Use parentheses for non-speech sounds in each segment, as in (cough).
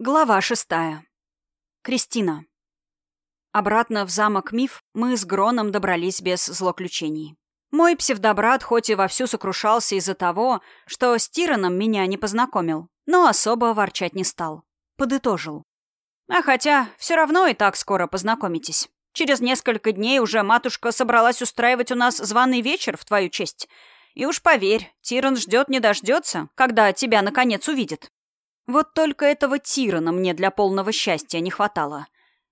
Глава шестая. Кристина. Обратно в замок Миф мы с Гроном добрались без злоключений. Мой псевдобрат хоть и вовсю сокрушался из-за того, что с Тираном меня не познакомил, но особо ворчать не стал. Подытожил. А хотя, все равно и так скоро познакомитесь. Через несколько дней уже матушка собралась устраивать у нас званый вечер в твою честь. И уж поверь, Тиран ждет не дождется, когда тебя наконец увидит. Вот только этого Тирана мне для полного счастья не хватало.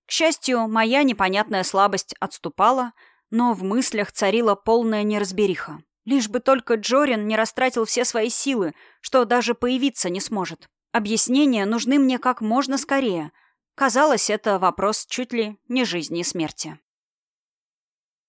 К счастью, моя непонятная слабость отступала, но в мыслях царила полная неразбериха. Лишь бы только Джорин не растратил все свои силы, что даже появиться не сможет. Объяснения нужны мне как можно скорее. Казалось, это вопрос чуть ли не жизни и смерти.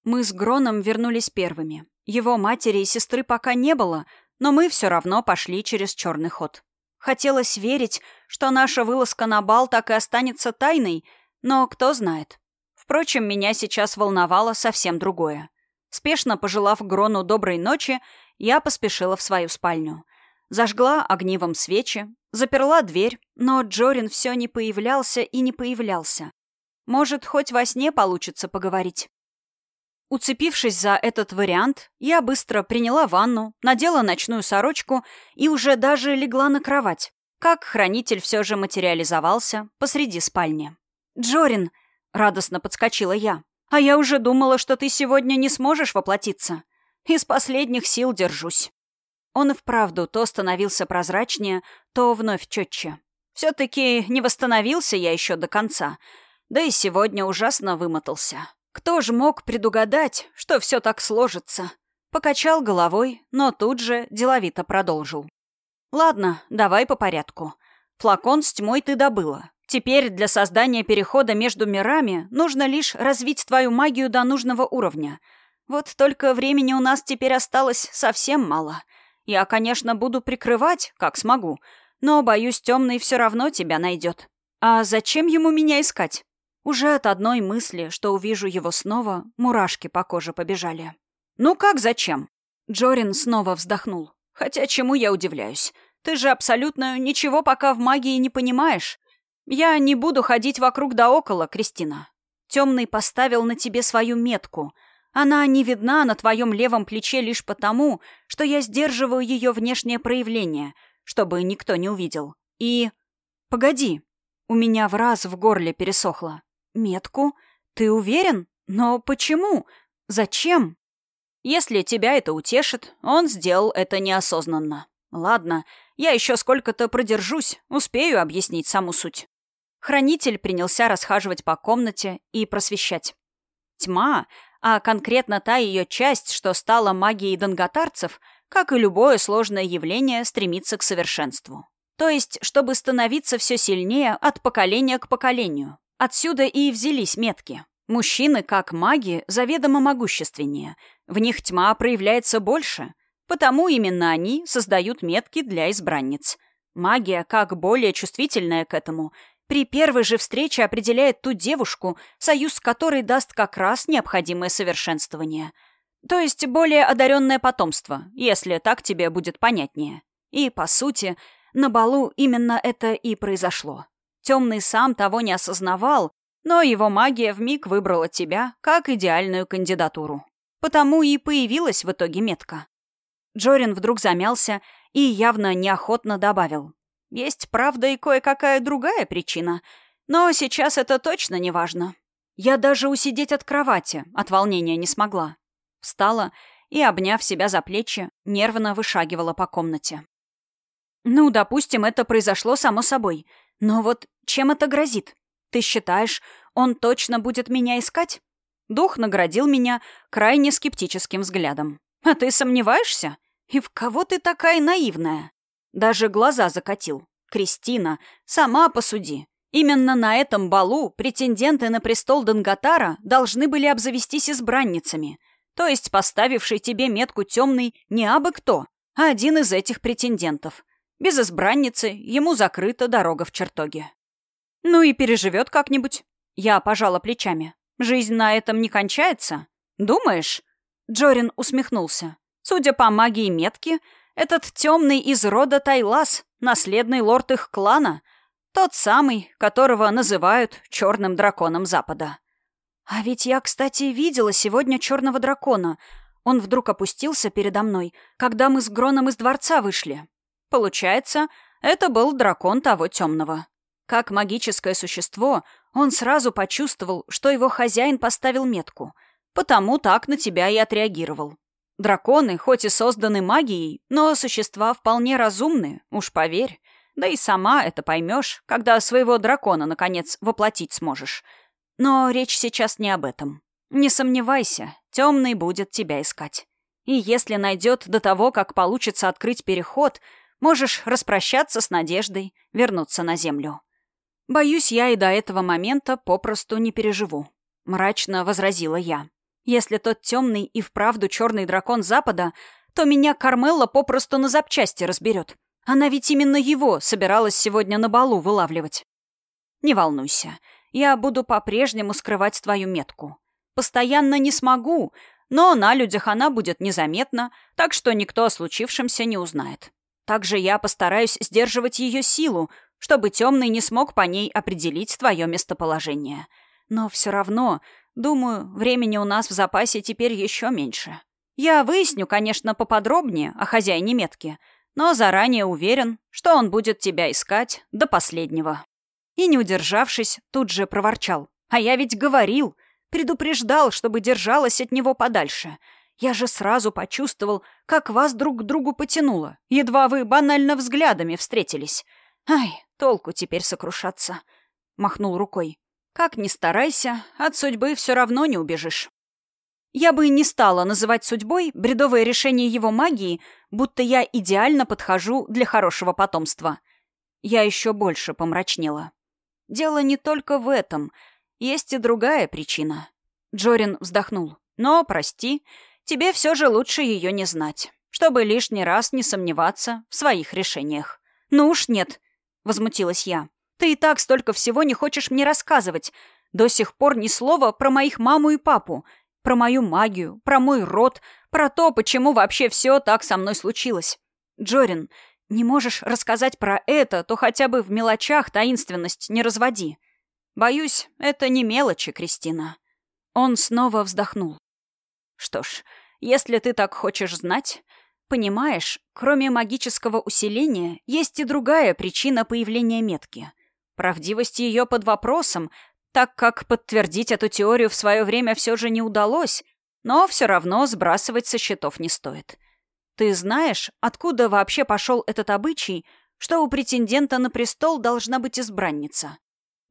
Мы с Гроном вернулись первыми. Его матери и сестры пока не было, но мы все равно пошли через черный ход. Хотелось верить, что наша вылазка на бал так и останется тайной, но кто знает. Впрочем, меня сейчас волновало совсем другое. Спешно пожелав Грону доброй ночи, я поспешила в свою спальню. Зажгла огнивом свечи, заперла дверь, но Джорин все не появлялся и не появлялся. Может, хоть во сне получится поговорить. Уцепившись за этот вариант, я быстро приняла ванну, надела ночную сорочку и уже даже легла на кровать. Как хранитель все же материализовался посреди спальни. «Джорин!» — радостно подскочила я. «А я уже думала, что ты сегодня не сможешь воплотиться. Из последних сил держусь». Он и вправду то становился прозрачнее, то вновь четче. Все-таки не восстановился я еще до конца, да и сегодня ужасно вымотался. Кто ж мог предугадать, что все так сложится? Покачал головой, но тут же деловито продолжил. Ладно, давай по порядку. Флакон с тьмой ты добыла. Теперь для создания перехода между мирами нужно лишь развить твою магию до нужного уровня. Вот только времени у нас теперь осталось совсем мало. Я, конечно, буду прикрывать, как смогу, но, боюсь, темный все равно тебя найдет. А зачем ему меня искать? Уже от одной мысли, что увижу его снова, мурашки по коже побежали. «Ну как зачем?» Джорин снова вздохнул. «Хотя чему я удивляюсь? Ты же абсолютно ничего пока в магии не понимаешь. Я не буду ходить вокруг да около, Кристина. Темный поставил на тебе свою метку. Она не видна на твоем левом плече лишь потому, что я сдерживаю ее внешнее проявление, чтобы никто не увидел. И... Погоди. У меня в раз в горле пересохло. «Метку? Ты уверен? Но почему? Зачем?» «Если тебя это утешит, он сделал это неосознанно. Ладно, я еще сколько-то продержусь, успею объяснить саму суть». Хранитель принялся расхаживать по комнате и просвещать. Тьма, а конкретно та ее часть, что стала магией донготарцев, как и любое сложное явление, стремится к совершенству. То есть, чтобы становиться все сильнее от поколения к поколению. Отсюда и взялись метки. Мужчины, как маги, заведомо могущественнее. В них тьма проявляется больше. Потому именно они создают метки для избранниц. Магия, как более чувствительная к этому, при первой же встрече определяет ту девушку, союз с которой даст как раз необходимое совершенствование. То есть более одаренное потомство, если так тебе будет понятнее. И, по сути, на балу именно это и произошло. Темный сам того не осознавал, но его магия вмиг выбрала тебя как идеальную кандидатуру. Потому и появилась в итоге метка. Джорин вдруг замялся и явно неохотно добавил. Есть, правда, и кое-какая другая причина, но сейчас это точно не важно. Я даже усидеть от кровати от волнения не смогла. Встала и, обняв себя за плечи, нервно вышагивала по комнате. Ну, допустим, это произошло само собой — но вот чем это грозит? Ты считаешь, он точно будет меня искать? Дух наградил меня крайне скептическим взглядом. А ты сомневаешься? И в кого ты такая наивная? Даже глаза закатил. Кристина, сама посуди. Именно на этом балу претенденты на престол Данготара должны были обзавестись избранницами. То есть поставивший тебе метку темный не абы кто, а один из этих претендентов. Без избранницы ему закрыта дорога в чертоге. Ну и переживет как-нибудь. Я пожала плечами. Жизнь на этом не кончается. Думаешь? Джорин усмехнулся. Судя по магии метки, этот темный из рода Тайлас, наследный лорд их клана. Тот самый, которого называют черным драконом Запада. А ведь я, кстати, видела сегодня черного дракона. Он вдруг опустился передо мной, когда мы с Гроном из дворца вышли. Получается, это был дракон того темного. Как магическое существо, он сразу почувствовал, что его хозяин поставил метку, потому так на тебя и отреагировал. Драконы, хоть и созданы магией, но существа вполне разумные, уж поверь. Да и сама это поймешь, когда своего дракона, наконец, воплотить сможешь. Но речь сейчас не об этом. Не сомневайся, темный будет тебя искать. И если найдет до того, как получится открыть переход, можешь распрощаться с надеждой, вернуться на землю. Боюсь, я и до этого момента попросту не переживу. Мрачно возразила я. Если тот темный и вправду черный дракон Запада, то меня Кармелла попросту на запчасти разберет. Она ведь именно его собиралась сегодня на балу вылавливать. Не волнуйся, я буду по-прежнему скрывать твою метку. Постоянно не смогу, но на людях она будет незаметна, так что никто о случившемся не узнает. Также я постараюсь сдерживать ее силу, чтобы темный не смог по ней определить твое местоположение. Но все равно, думаю, времени у нас в запасе теперь еще меньше. Я выясню, конечно, поподробнее о хозяине метки — но заранее уверен, что он будет тебя искать до последнего. И, не удержавшись, тут же проворчал. А я ведь говорил, предупреждал, чтобы держалась от него подальше. Я же сразу почувствовал, как вас друг к другу потянуло. Едва вы банально взглядами встретились. Ай, толку теперь сокрушаться. Махнул рукой. Как ни старайся, от судьбы все равно не убежишь. Я бы не стала называть судьбой бредовое решение его магии, будто я идеально подхожу для хорошего потомства. Я еще больше помрачнела. Дело не только в этом. Есть и другая причина. Джорин вздохнул. Но, прости, тебе все же лучше ее не знать, чтобы лишний раз не сомневаться в своих решениях. Ну уж нет, возмутилась я. Ты и так столько всего не хочешь мне рассказывать. До сих пор ни слова про моих маму и папу, про мою магию, про мой род, про то, почему вообще все так со мной случилось. Джорин, не можешь рассказать про это, то хотя бы в мелочах таинственность не разводи. Боюсь, это не мелочи, Кристина. Он снова вздохнул. Что ж, если ты так хочешь знать, понимаешь, кроме магического усиления, есть и другая причина появления метки. Правдивость ее под вопросом, так как подтвердить эту теорию в свое время все же не удалось, но все равно сбрасывать со счетов не стоит. Ты знаешь, откуда вообще пошел этот обычай, что у претендента на престол должна быть избранница?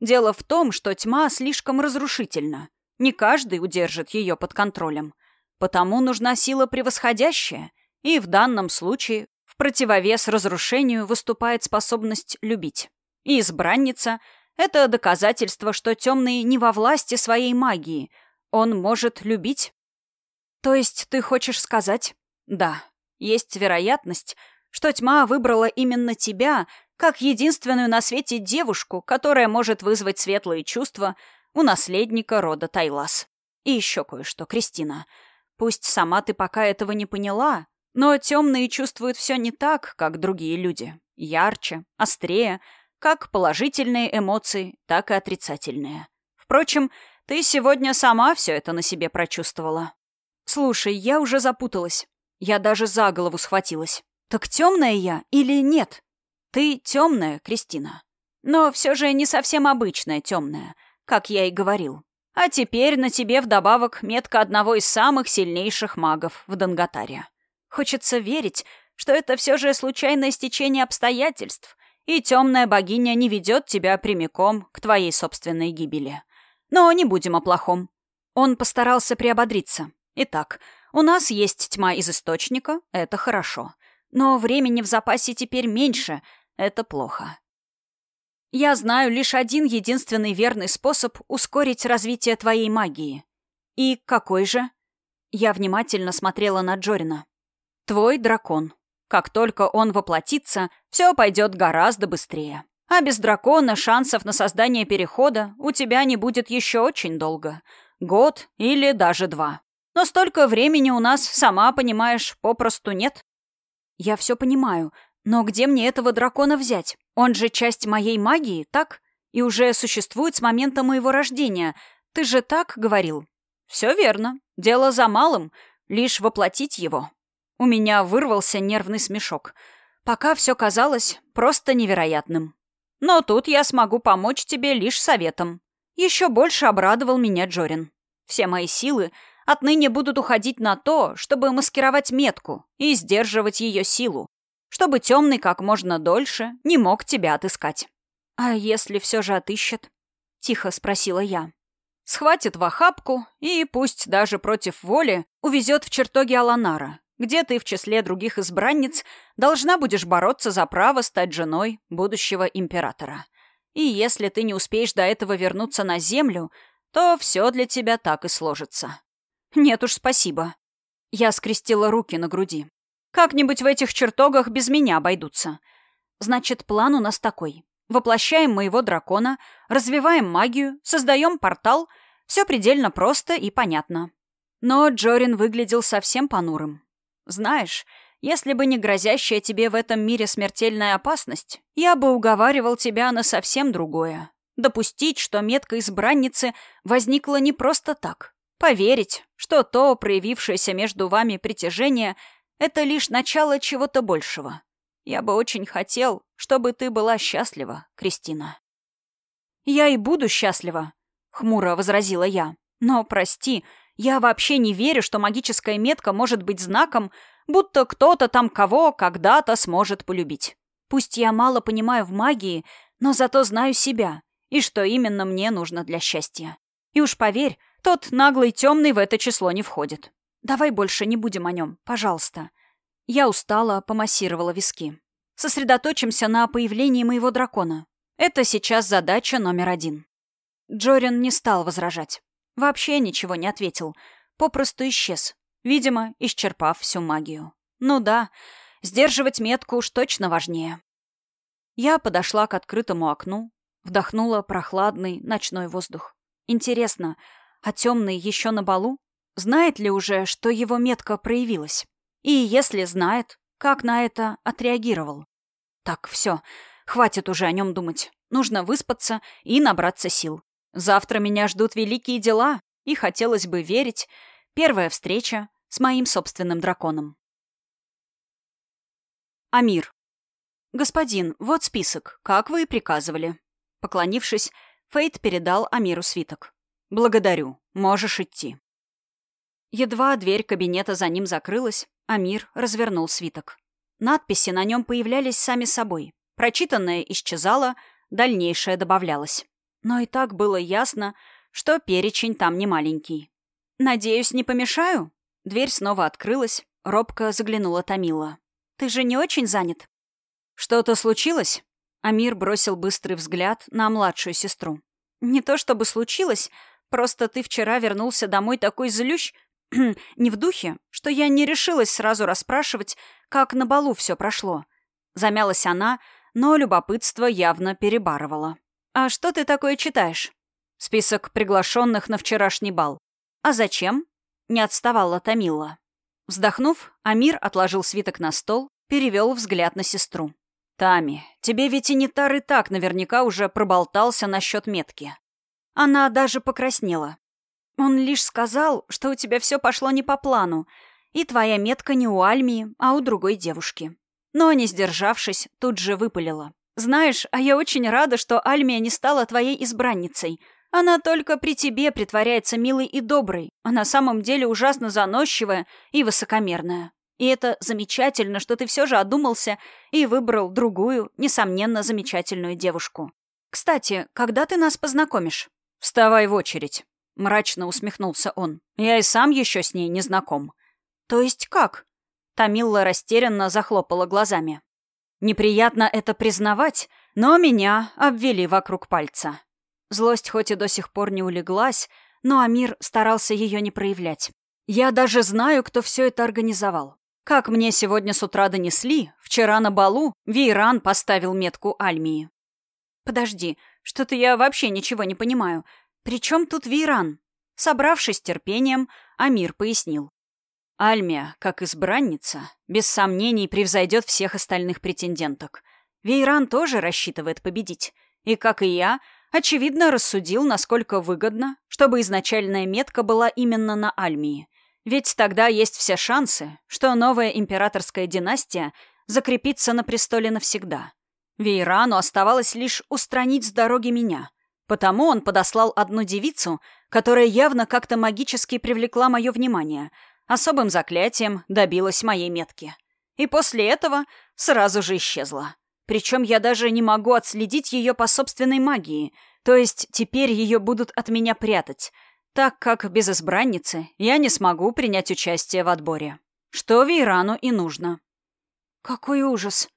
Дело в том, что тьма слишком разрушительна. Не каждый удержит ее под контролем. Потому нужна сила превосходящая, и в данном случае в противовес разрушению выступает способность любить. И избранница — это доказательство, что темный не во власти своей магии. Он может любить. То есть ты хочешь сказать? Да. Есть вероятность, что тьма выбрала именно тебя как единственную на свете девушку, которая может вызвать светлые чувства у наследника рода Тайлас. И еще кое-что, Кристина. Пусть сама ты пока этого не поняла, но темные чувствуют все не так, как другие люди. Ярче, острее — как положительные эмоции, так и отрицательные. Впрочем, ты сегодня сама все это на себе прочувствовала. Слушай, я уже запуталась. Я даже за голову схватилась. Так темная я или нет? Ты темная, Кристина. Но все же не совсем обычная темная, как я и говорил. А теперь на тебе вдобавок метка одного из самых сильнейших магов в Данготаре. Хочется верить, что это все же случайное стечение обстоятельств, и темная богиня не ведет тебя прямиком к твоей собственной гибели. Но не будем о плохом. Он постарался приободриться. Итак, у нас есть тьма из источника, это хорошо. Но времени в запасе теперь меньше, это плохо. Я знаю лишь один единственный верный способ ускорить развитие твоей магии. И какой же? Я внимательно смотрела на Джорина. Твой дракон. Как только он воплотится, все пойдет гораздо быстрее. А без дракона шансов на создание перехода у тебя не будет еще очень долго. Год или даже два. Но столько времени у нас, сама понимаешь, попросту нет. Я все понимаю, Но где мне этого дракона взять? Он же часть моей магии, так? И уже существует с момента моего рождения. Ты же так говорил? Все верно. Дело за малым. Лишь воплотить его. У меня вырвался нервный смешок. Пока все казалось просто невероятным. Но тут я смогу помочь тебе лишь советом. Еще больше обрадовал меня Джорин. Все мои силы отныне будут уходить на то, чтобы маскировать метку и сдерживать ее силу, чтобы темный как можно дольше не мог тебя отыскать. «А если все же отыщет?» — тихо спросила я. «Схватит в охапку и, пусть даже против воли, увезет в чертоги Аланара, где ты в числе других избранниц должна будешь бороться за право стать женой будущего императора. И если ты не успеешь до этого вернуться на землю, то все для тебя так и сложится. Нет уж, спасибо. Я скрестила руки на груди. Как-нибудь в этих чертогах без меня обойдутся. Значит, план у нас такой. Воплощаем моего дракона, развиваем магию, создаем портал. Все предельно просто и понятно. Но Джорин выглядел совсем понурым. Знаешь, если бы не грозящая тебе в этом мире смертельная опасность, я бы уговаривал тебя на совсем другое. Допустить, что метка избранницы возникла не просто так. Поверить, что то, проявившееся между вами притяжение, это лишь начало чего-то большего. Я бы очень хотел, чтобы ты была счастлива, Кристина. Я и буду счастлива, хмуро возразила я. Но, прости, я вообще не верю, что магическая метка может быть знаком, будто кто-то там кого когда-то сможет полюбить. Пусть я мало понимаю в магии, но зато знаю себя и что именно мне нужно для счастья. И уж поверь, тот наглый темный в это число не входит. Давай больше не будем о нем, пожалуйста. Я устала, помассировала виски. Сосредоточимся на появлении моего дракона. Это сейчас задача номер один. Джорин не стал возражать. Вообще ничего не ответил. Попросту исчез. Видимо, исчерпав всю магию. Ну да, сдерживать метку уж точно важнее. Я подошла к открытому окну, вдохнула прохладный ночной воздух. Интересно, а темный еще на балу? Знает ли уже, что его метка проявилась? И если знает, как на это отреагировал? Так, все, хватит уже о нем думать. Нужно выспаться и набраться сил. Завтра меня ждут великие дела, и хотелось бы верить, первая встреча с моим собственным драконом. Амир. «Господин, вот список, как вы и приказывали». Поклонившись, Фейт передал Амиру свиток. «Благодарю. Можешь идти». Едва дверь кабинета за ним закрылась, Амир развернул свиток. Надписи на нем появлялись сами собой. Прочитанное исчезало, дальнейшее добавлялось. Но и так было ясно, что перечень там не маленький. «Надеюсь, не помешаю?» Дверь снова открылась, робко заглянула Томила. «Ты же не очень занят?» «Что-то случилось?» Амир бросил быстрый взгляд на младшую сестру. «Не то чтобы случилось, просто ты вчера вернулся домой такой злющ, (clears throat) не в духе, что я не решилась сразу расспрашивать, как на балу все прошло». Замялась она, но любопытство явно перебарывало. «А что ты такое читаешь?» «Список приглашенных на вчерашний бал». «А зачем?» — не отставала Томила. Вздохнув, Амир отложил свиток на стол, перевел взгляд на сестру. «Тами, тебе ведь и не тар и так наверняка уже проболтался насчет метки». Она даже покраснела. «Он лишь сказал, что у тебя все пошло не по плану, и твоя метка не у Альмии, а у другой девушки». Но, не сдержавшись, тут же выпалила. Знаешь, а я очень рада, что Альмия не стала твоей избранницей. Она только при тебе притворяется милой и доброй, а на самом деле ужасно заносчивая и высокомерная. И это замечательно, что ты все же одумался и выбрал другую, несомненно, замечательную девушку. Кстати, когда ты нас познакомишь? Вставай в очередь. Мрачно усмехнулся он. Я и сам еще с ней не знаком. То есть как? Тамилла растерянно захлопала глазами. Неприятно это признавать, но меня обвели вокруг пальца. Злость хоть и до сих пор не улеглась, но Амир старался ее не проявлять. Я даже знаю, кто все это организовал. Как мне сегодня с утра донесли, вчера на балу Вейран поставил метку Альмии. Подожди, что-то я вообще ничего не понимаю. При чем тут Вейран? Собравшись терпением, Амир пояснил. Альмия, как избранница, без сомнений превзойдет всех остальных претенденток. Вейран тоже рассчитывает победить. И, как и я, очевидно рассудил, насколько выгодно, чтобы изначальная метка была именно на Альмии. Ведь тогда есть все шансы, что новая императорская династия закрепится на престоле навсегда. Вейрану оставалось лишь устранить с дороги меня. Потому он подослал одну девицу, которая явно как-то магически привлекла мое внимание — особым заклятием добилась моей метки. И после этого сразу же исчезла. Причем я даже не могу отследить ее по собственной магии, то есть теперь ее будут от меня прятать, так как без избранницы я не смогу принять участие в отборе. Что Вейрану и нужно. «Какой ужас!»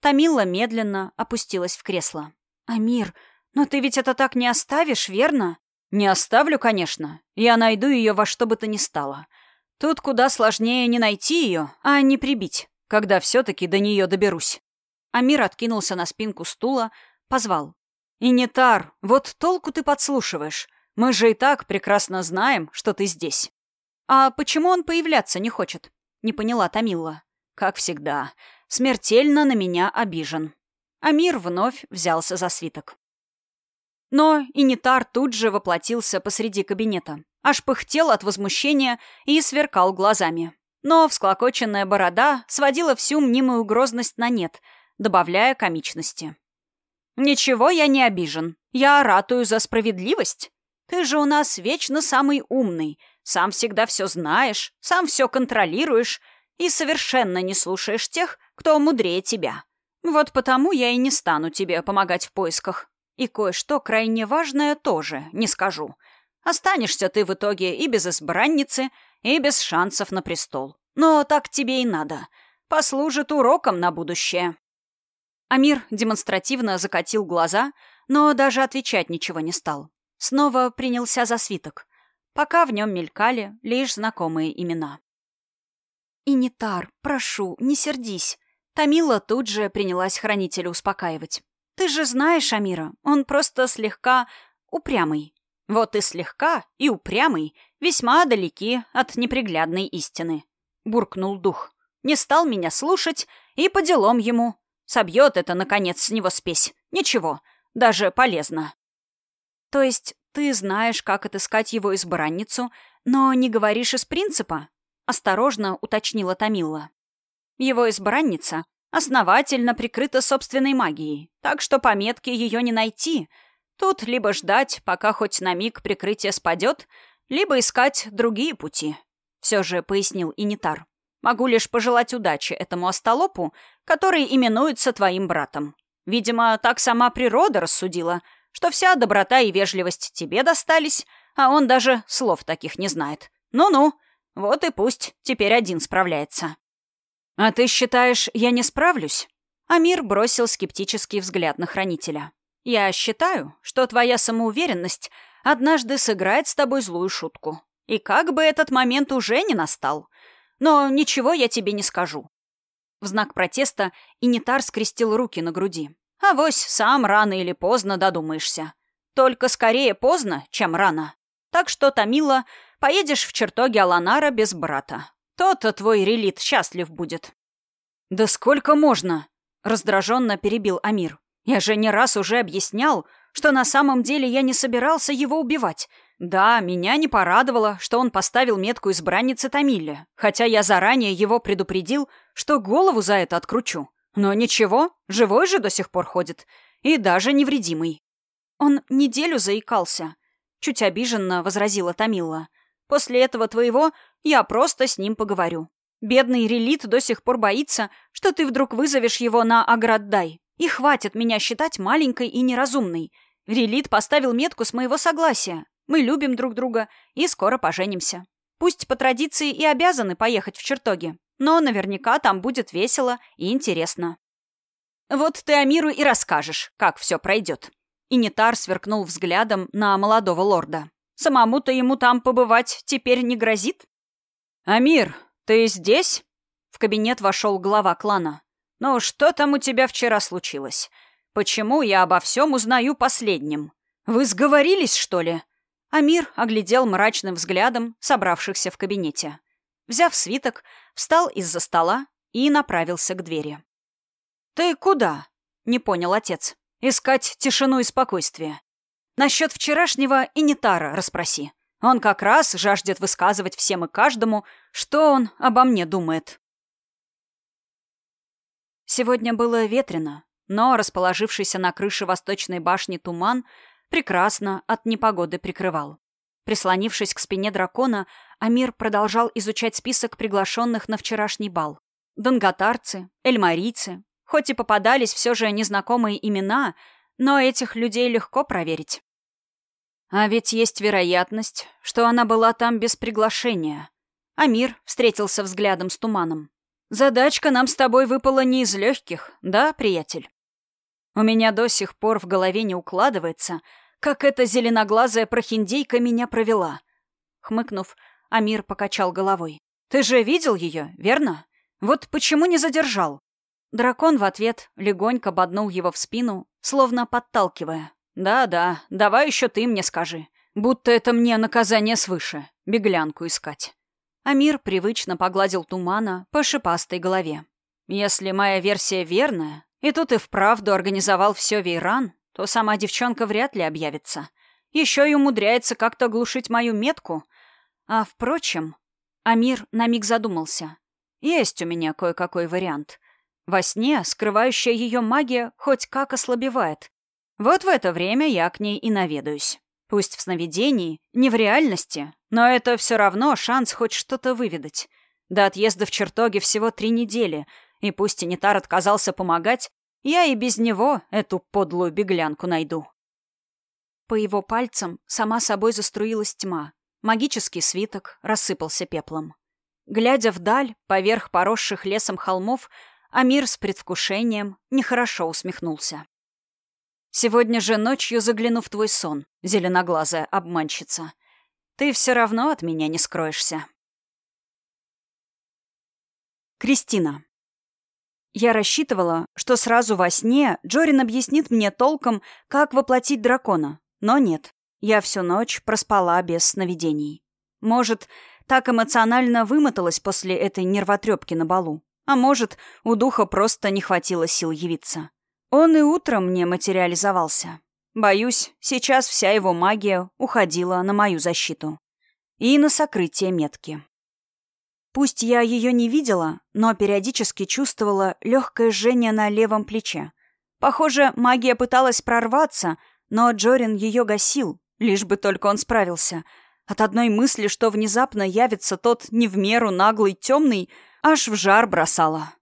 Тамила медленно опустилась в кресло. «Амир, но ты ведь это так не оставишь, верно?» «Не оставлю, конечно. Я найду ее во что бы то ни стало. Тут куда сложнее не найти ее, а не прибить, когда все-таки до нее доберусь. Амир откинулся на спинку стула, позвал. «Инитар, вот толку ты подслушиваешь. Мы же и так прекрасно знаем, что ты здесь». «А почему он появляться не хочет?» — не поняла Тамилла. «Как всегда, смертельно на меня обижен». Амир вновь взялся за свиток. Но Инитар тут же воплотился посреди кабинета аж пыхтел от возмущения и сверкал глазами. Но всклокоченная борода сводила всю мнимую грозность на нет, добавляя комичности. «Ничего, я не обижен. Я ратую за справедливость. Ты же у нас вечно самый умный, сам всегда все знаешь, сам все контролируешь и совершенно не слушаешь тех, кто мудрее тебя. Вот потому я и не стану тебе помогать в поисках. И кое-что крайне важное тоже не скажу. Останешься ты в итоге и без избранницы, и без шансов на престол. Но так тебе и надо. Послужит уроком на будущее». Амир демонстративно закатил глаза, но даже отвечать ничего не стал. Снова принялся за свиток. Пока в нем мелькали лишь знакомые имена. «Инитар, прошу, не сердись». Тамила тут же принялась хранителя успокаивать. «Ты же знаешь Амира, он просто слегка упрямый. Вот и слегка, и упрямый, весьма далеки от неприглядной истины. Буркнул дух. Не стал меня слушать, и по делам ему. Собьет это, наконец, с него спесь. Ничего, даже полезно. То есть ты знаешь, как отыскать его избранницу, но не говоришь из принципа? Осторожно уточнила Тамила. Его избранница основательно прикрыта собственной магией, так что по метке ее не найти — Тут либо ждать, пока хоть на миг прикрытие спадет, либо искать другие пути. Все же пояснил Инитар. Могу лишь пожелать удачи этому остолопу, который именуется твоим братом. Видимо, так сама природа рассудила, что вся доброта и вежливость тебе достались, а он даже слов таких не знает. Ну-ну, вот и пусть теперь один справляется. А ты считаешь, я не справлюсь? Амир бросил скептический взгляд на хранителя. Я считаю, что твоя самоуверенность однажды сыграет с тобой злую шутку. И как бы этот момент уже не настал. Но ничего я тебе не скажу. В знак протеста Инитар скрестил руки на груди. А вось сам рано или поздно додумаешься. Только скорее поздно, чем рано. Так что, Тамила, поедешь в чертоги Аланара без брата. То-то твой релит счастлив будет. «Да сколько можно?» — раздраженно перебил Амир. Я же не раз уже объяснял, что на самом деле я не собирался его убивать. Да, меня не порадовало, что он поставил метку избранницы Тамилля, хотя я заранее его предупредил, что голову за это откручу. Но ничего, живой же до сих пор ходит. И даже невредимый. Он неделю заикался. Чуть обиженно возразила Тамила. После этого твоего я просто с ним поговорю. Бедный Релит до сих пор боится, что ты вдруг вызовешь его на Аграддай. И хватит меня считать маленькой и неразумной. Релит поставил метку с моего согласия. Мы любим друг друга и скоро поженимся. Пусть по традиции и обязаны поехать в чертоги, но наверняка там будет весело и интересно. Вот ты Амиру и расскажешь, как все пройдет. Инитар сверкнул взглядом на молодого лорда. Самому-то ему там побывать теперь не грозит? «Амир, ты здесь?» В кабинет вошел глава клана. «Ну, что там у тебя вчера случилось? Почему я обо всем узнаю последним? Вы сговорились, что ли?» Амир оглядел мрачным взглядом собравшихся в кабинете. взяв свиток, встал из-за стола и направился к двери. «Ты куда?» — не понял отец. «Искать тишину и спокойствие. Насчет вчерашнего и Нитара расспроси. Он как раз жаждет высказывать всем и каждому, что он обо мне думает». Сегодня было ветрено, но расположившийся на крыше восточной башни туман прекрасно от непогоды прикрывал. Прислонившись к спине дракона, Амир продолжал изучать список приглашенных на вчерашний бал. Донготарцы, эльмарийцы. Хоть и попадались все же незнакомые имена, но этих людей легко проверить. А ведь есть вероятность, что она была там без приглашения. Амир встретился взглядом с туманом. Задачка нам с тобой выпала не из легких, да, приятель? У меня до сих пор в голове не укладывается, как эта зеленоглазая прохиндейка меня провела. Хмыкнув, Амир покачал головой. Ты же видел ее, верно? Вот почему не задержал? Дракон в ответ легонько боднул его в спину, словно подталкивая. «Да-да, давай еще ты мне скажи. Будто это мне наказание свыше. Беглянку искать». Амир привычно погладил тумана по шипастой голове. «Если моя версия верная, и тут и вправду организовал все Вейран, то сама девчонка вряд ли объявится. Еще и умудряется как-то глушить мою метку. А впрочем...» Амир на миг задумался. «Есть у меня кое-какой вариант. Во сне скрывающая ее магия хоть как ослабевает. Вот в это время я к ней и наведаюсь. Пусть в сновидении, не в реальности, но это все равно шанс хоть что-то выведать. До отъезда в чертоге всего три недели, и пусть Тинитар отказался помогать, я и без него эту подлую беглянку найду. По его пальцам сама собой заструилась тьма. Магический свиток рассыпался пеплом. Глядя вдаль, поверх поросших лесом холмов, Амир с предвкушением нехорошо усмехнулся. Сегодня же ночью загляну в твой сон, зеленоглазая обманщица. Ты все равно от меня не скроешься. Кристина. Я рассчитывала, что сразу во сне Джорин объяснит мне толком, как воплотить дракона. Но нет. Я всю ночь проспала без сновидений. Может, так эмоционально вымоталась после этой нервотрепки на балу. А может, у духа просто не хватило сил явиться. Он и утром не материализовался. Боюсь, сейчас вся его магия уходила на мою защиту. И на сокрытие метки. Пусть я ее не видела, но периодически чувствовала легкое жжение на левом плече. Похоже, магия пыталась прорваться, но Джорин ее гасил, лишь бы только он справился. От одной мысли, что внезапно явится тот не в меру наглый темный, аж в жар бросала.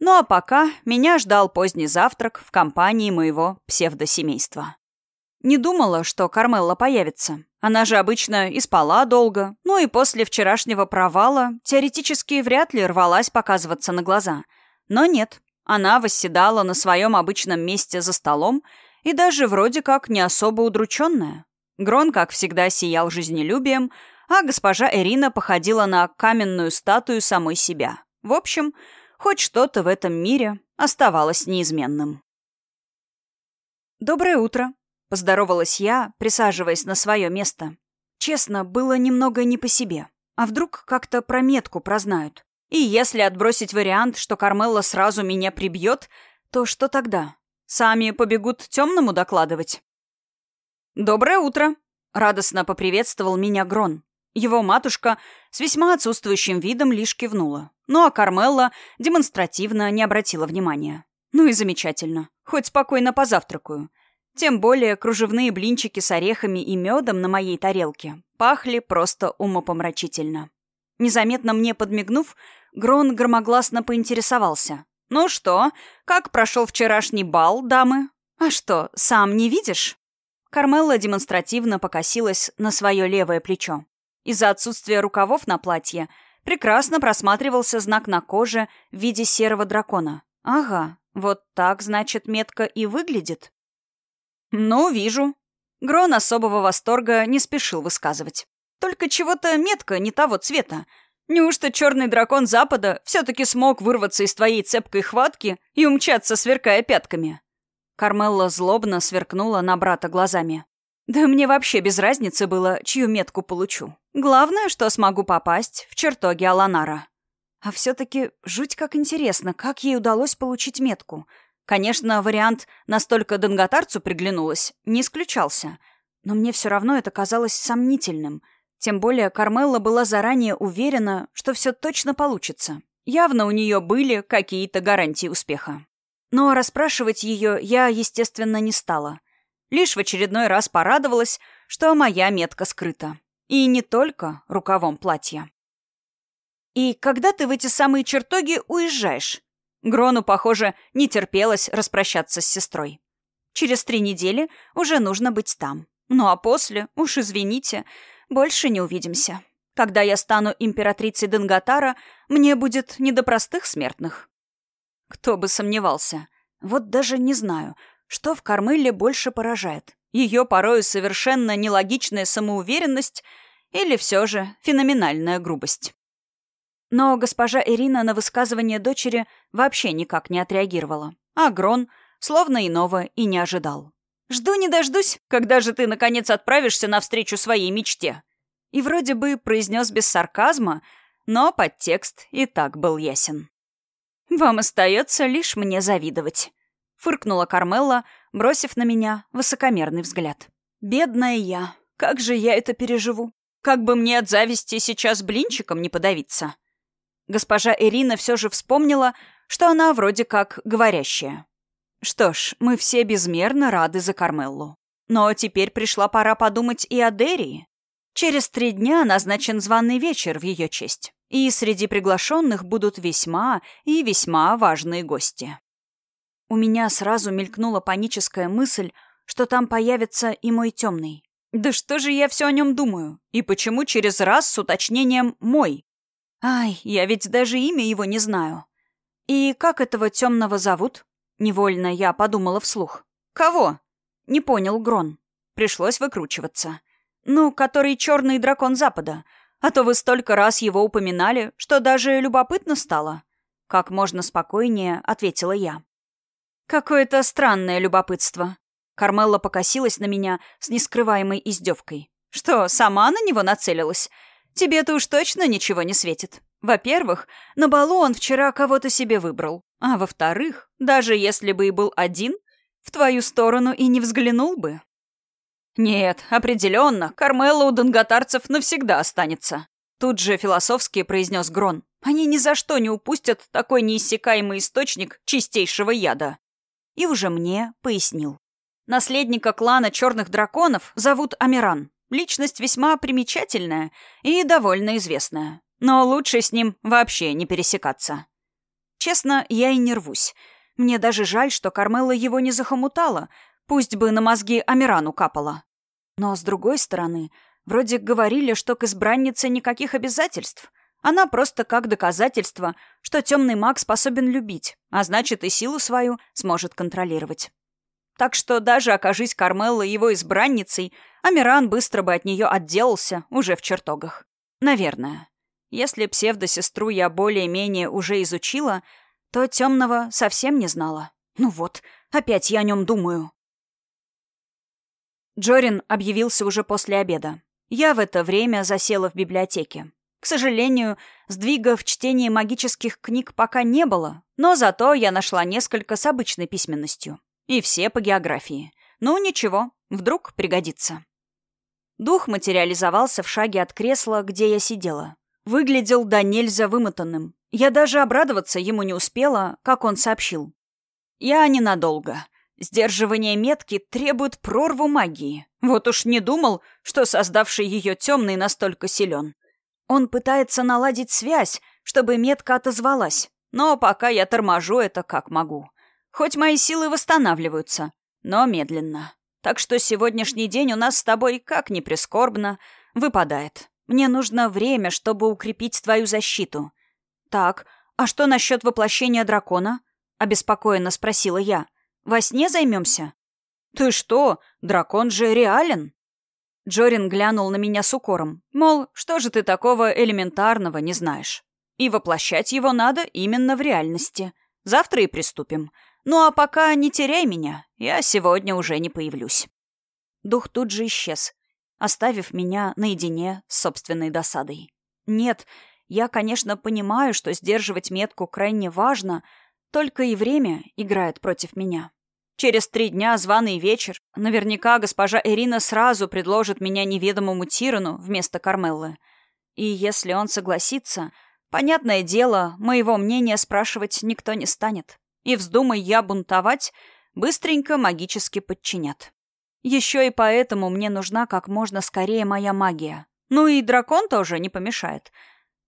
Ну а пока меня ждал поздний завтрак в компании моего псевдосемейства. Не думала, что Кармелла появится. Она же обычно и спала долго, ну и после вчерашнего провала теоретически вряд ли рвалась показываться на глаза. Но нет, она восседала на своем обычном месте за столом и даже вроде как не особо удрученная. Грон, как всегда, сиял жизнелюбием, а госпожа Эрина походила на каменную статую самой себя. В общем, Хоть что-то в этом мире оставалось неизменным. «Доброе утро», — поздоровалась я, присаживаясь на свое место. Честно, было немного не по себе. А вдруг как-то про метку прознают? И если отбросить вариант, что Кармелла сразу меня прибьет, то что тогда? Сами побегут темному докладывать? «Доброе утро!» — радостно поприветствовал меня Грон. Его матушка с весьма отсутствующим видом лишь кивнула. Ну а Кармелла демонстративно не обратила внимания. Ну и замечательно. Хоть спокойно позавтракаю. Тем более кружевные блинчики с орехами и медом на моей тарелке пахли просто умопомрачительно. Незаметно мне подмигнув, Грон громогласно поинтересовался. «Ну что, как прошел вчерашний бал, дамы? А что, сам не видишь?» Кармелла демонстративно покосилась на свое левое плечо. Из-за отсутствия рукавов на платье прекрасно просматривался знак на коже в виде серого дракона. Ага, вот так, значит, метка и выглядит. Ну, вижу. Грон особого восторга не спешил высказывать. Только чего-то метка не того цвета. Неужто черный дракон Запада все-таки смог вырваться из твоей цепкой хватки и умчаться, сверкая пятками? Кармелла злобно сверкнула на брата глазами. Да мне вообще без разницы было, чью метку получу. Главное, что смогу попасть в чертоги Аланара. А все-таки жуть как интересно, как ей удалось получить метку. Конечно, вариант «настолько донготарцу приглянулась» не исключался. Но мне все равно это казалось сомнительным. Тем более Кармелла была заранее уверена, что все точно получится. Явно у нее были какие-то гарантии успеха. Но расспрашивать ее я, естественно, не стала — Лишь в очередной раз порадовалась, что моя метка скрыта. И не только рукавом платья. «И когда ты в эти самые чертоги уезжаешь?» Грону, похоже, не терпелось распрощаться с сестрой. «Через три недели уже нужно быть там. Ну а после, уж извините, больше не увидимся. Когда я стану императрицей Денгатара, мне будет не до простых смертных». Кто бы сомневался. Вот даже не знаю, что в Кармеле больше поражает? Ее порою совершенно нелогичная самоуверенность или все же феноменальная грубость? Но госпожа Ирина на высказывание дочери вообще никак не отреагировала. А Грон словно иного и не ожидал. «Жду не дождусь, когда же ты, наконец, отправишься навстречу своей мечте». И вроде бы произнес без сарказма, но подтекст и так был ясен. «Вам остается лишь мне завидовать». Фыркнула Кармелла, бросив на меня высокомерный взгляд. «Бедная я. Как же я это переживу? Как бы мне от зависти сейчас блинчиком не подавиться?» Госпожа Ирина все же вспомнила, что она вроде как говорящая. Что ж, мы все безмерно рады за Кармеллу. Но теперь пришла пора подумать и о Дерии. Через три дня назначен званый вечер в ее честь, и среди приглашенных будут весьма и весьма важные гости. У меня сразу мелькнула паническая мысль, что там появится и мой темный. Да что же я все о нем думаю? И почему через раз с уточнением «мой»? Ай, я ведь даже имя его не знаю. И как этого темного зовут? Невольно я подумала вслух. Кого? Не понял Грон. Пришлось выкручиваться. Ну, который черный дракон Запада. А то вы столько раз его упоминали, что даже любопытно стало. Как можно спокойнее, ответила я. Какое-то странное любопытство. Кармелла покосилась на меня с нескрываемой издевкой. Что, сама на него нацелилась? Тебе-то уж точно ничего не светит. Во-первых, на балу он вчера кого-то себе выбрал. А во-вторых, даже если бы и был один, в твою сторону и не взглянул бы. Нет, определенно, Кармелла у донготарцев навсегда останется. Тут же философски произнес Грон. Они ни за что не упустят такой неиссякаемый источник чистейшего яда и уже мне пояснил. Наследника клана Черных Драконов зовут Амиран. Личность весьма примечательная и довольно известная. Но лучше с ним вообще не пересекаться. Честно, я и не рвусь. Мне даже жаль, что Кармелла его не захомутала, пусть бы на мозги Амирану капала. Но, с другой стороны, вроде говорили, что к избраннице никаких обязательств. Она просто как доказательство, что темный маг способен любить, а значит и силу свою сможет контролировать. Так что даже окажись Кармелла его избранницей, Амиран быстро бы от нее отделался уже в чертогах. Наверное. Если псевдосестру я более-менее уже изучила, то темного совсем не знала. Ну вот, опять я о нем думаю. Джорин объявился уже после обеда. Я в это время засела в библиотеке. К сожалению, сдвига в чтении магических книг пока не было, но зато я нашла несколько с обычной письменностью. И все по географии. Ну, ничего, вдруг пригодится. Дух материализовался в шаге от кресла, где я сидела. Выглядел до нельзя вымотанным. Я даже обрадоваться ему не успела, как он сообщил. «Я ненадолго. Сдерживание метки требует прорву магии. Вот уж не думал, что создавший ее темный настолько силен. Он пытается наладить связь, чтобы метка отозвалась. Но пока я торможу это как могу. Хоть мои силы восстанавливаются, но медленно. Так что сегодняшний день у нас с тобой, как ни прискорбно, выпадает. Мне нужно время, чтобы укрепить твою защиту. Так, а что насчет воплощения дракона? Обеспокоенно спросила я. Во сне займемся? Ты что? Дракон же реален. Джорин глянул на меня с укором. Мол, что же ты такого элементарного не знаешь? И воплощать его надо именно в реальности. Завтра и приступим. Ну а пока не теряй меня. Я сегодня уже не появлюсь. дух тут же исчез, оставив меня наедине с собственной досадой. Нет, я, конечно, понимаю, что сдерживать метку крайне важно, только и время играет против меня. Через три дня званый вечер. Наверняка госпожа Ирина сразу предложит меня неведомому Тирану вместо Кармеллы. И если он согласится, понятное дело, моего мнения спрашивать никто не станет. И вздумай я бунтовать, быстренько магически подчинят. Еще и поэтому мне нужна как можно скорее моя магия. Ну и дракон тоже не помешает.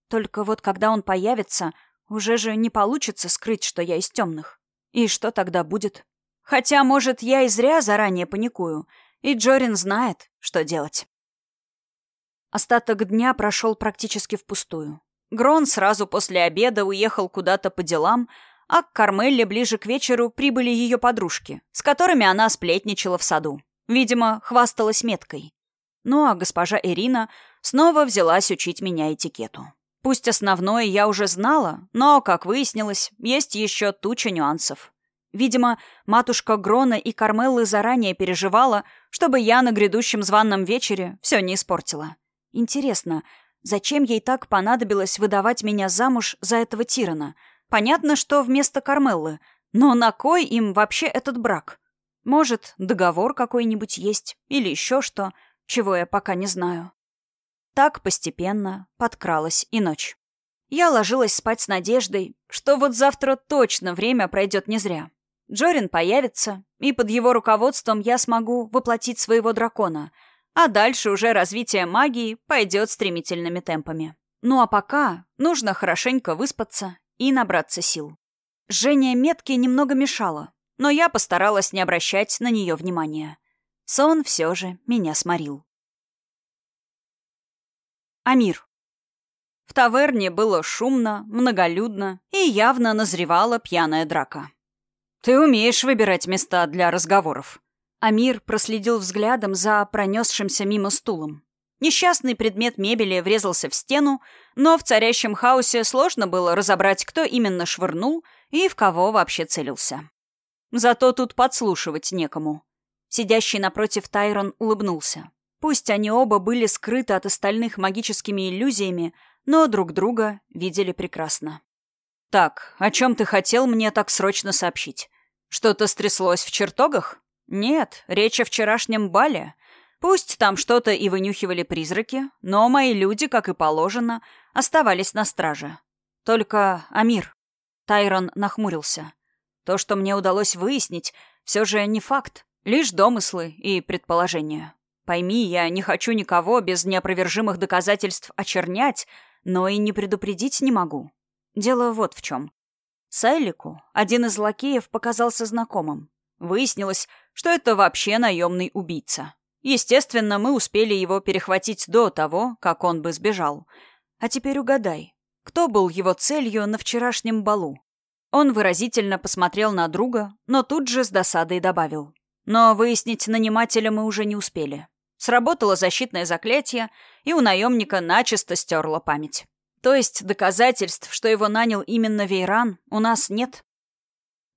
Только вот когда он появится, уже же не получится скрыть, что я из темных. И что тогда будет? Хотя, может, я и зря заранее паникую, и Джорин знает, что делать. Остаток дня прошел практически впустую. Грон сразу после обеда уехал куда-то по делам, а к Кармелле ближе к вечеру прибыли ее подружки, с которыми она сплетничала в саду. Видимо, хвасталась меткой. Ну а госпожа Ирина снова взялась учить меня этикету. Пусть основное я уже знала, но, как выяснилось, есть еще туча нюансов. Видимо, матушка Грона и Кармеллы заранее переживала, чтобы я на грядущем званном вечере все не испортила. Интересно, зачем ей так понадобилось выдавать меня замуж за этого Тирана? Понятно, что вместо Кармеллы, но на кой им вообще этот брак? Может, договор какой-нибудь есть или еще что, чего я пока не знаю. Так постепенно подкралась и ночь. Я ложилась спать с надеждой, что вот завтра точно время пройдет не зря. Джорин появится, и под его руководством я смогу воплотить своего дракона, а дальше уже развитие магии пойдет стремительными темпами. Ну а пока нужно хорошенько выспаться и набраться сил. Жжение метки немного мешало, но я постаралась не обращать на нее внимания. Сон все же меня сморил. Амир. В таверне было шумно, многолюдно и явно назревала пьяная драка. «Ты умеешь выбирать места для разговоров». Амир проследил взглядом за пронесшимся мимо стулом. Несчастный предмет мебели врезался в стену, но в царящем хаосе сложно было разобрать, кто именно швырнул и в кого вообще целился. Зато тут подслушивать некому. Сидящий напротив Тайрон улыбнулся. Пусть они оба были скрыты от остальных магическими иллюзиями, но друг друга видели прекрасно. «Так, о чем ты хотел мне так срочно сообщить? Что-то стряслось в чертогах? Нет, речь о вчерашнем бале. Пусть там что-то и вынюхивали призраки, но мои люди, как и положено, оставались на страже. Только Амир. Тайрон нахмурился. То, что мне удалось выяснить, все же не факт, лишь домыслы и предположения. Пойми, я не хочу никого без неопровержимых доказательств очернять, но и не предупредить не могу. Дело вот в чем. Сайлику один из лакеев показался знакомым. Выяснилось, что это вообще наемный убийца. Естественно, мы успели его перехватить до того, как он бы сбежал. А теперь угадай, кто был его целью на вчерашнем балу? Он выразительно посмотрел на друга, но тут же с досадой добавил. Но выяснить нанимателя мы уже не успели. Сработало защитное заклятие, и у наемника начисто стерла память. То есть доказательств, что его нанял именно Вейран, у нас нет?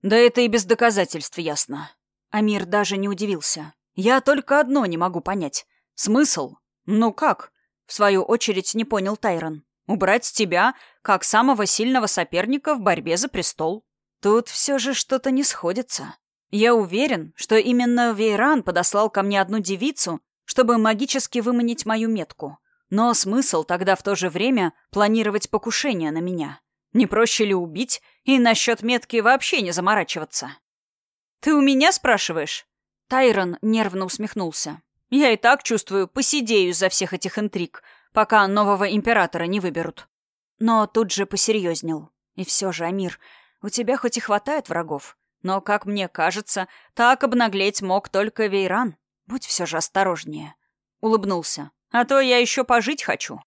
Да это и без доказательств ясно. Амир даже не удивился. Я только одно не могу понять. Смысл? Ну как? В свою очередь не понял Тайрон. Убрать тебя, как самого сильного соперника в борьбе за престол. Тут все же что-то не сходится. Я уверен, что именно Вейран подослал ко мне одну девицу, чтобы магически выманить мою метку. Но смысл тогда в то же время планировать покушение на меня? Не проще ли убить и насчет метки вообще не заморачиваться? «Ты у меня спрашиваешь?» Тайрон нервно усмехнулся. «Я и так чувствую, посидею из-за всех этих интриг, пока нового императора не выберут». Но тут же посерьезнел. «И все же, Амир, у тебя хоть и хватает врагов, но, как мне кажется, так обнаглеть мог только Вейран. Будь все же осторожнее». Улыбнулся. А то я еще пожить хочу.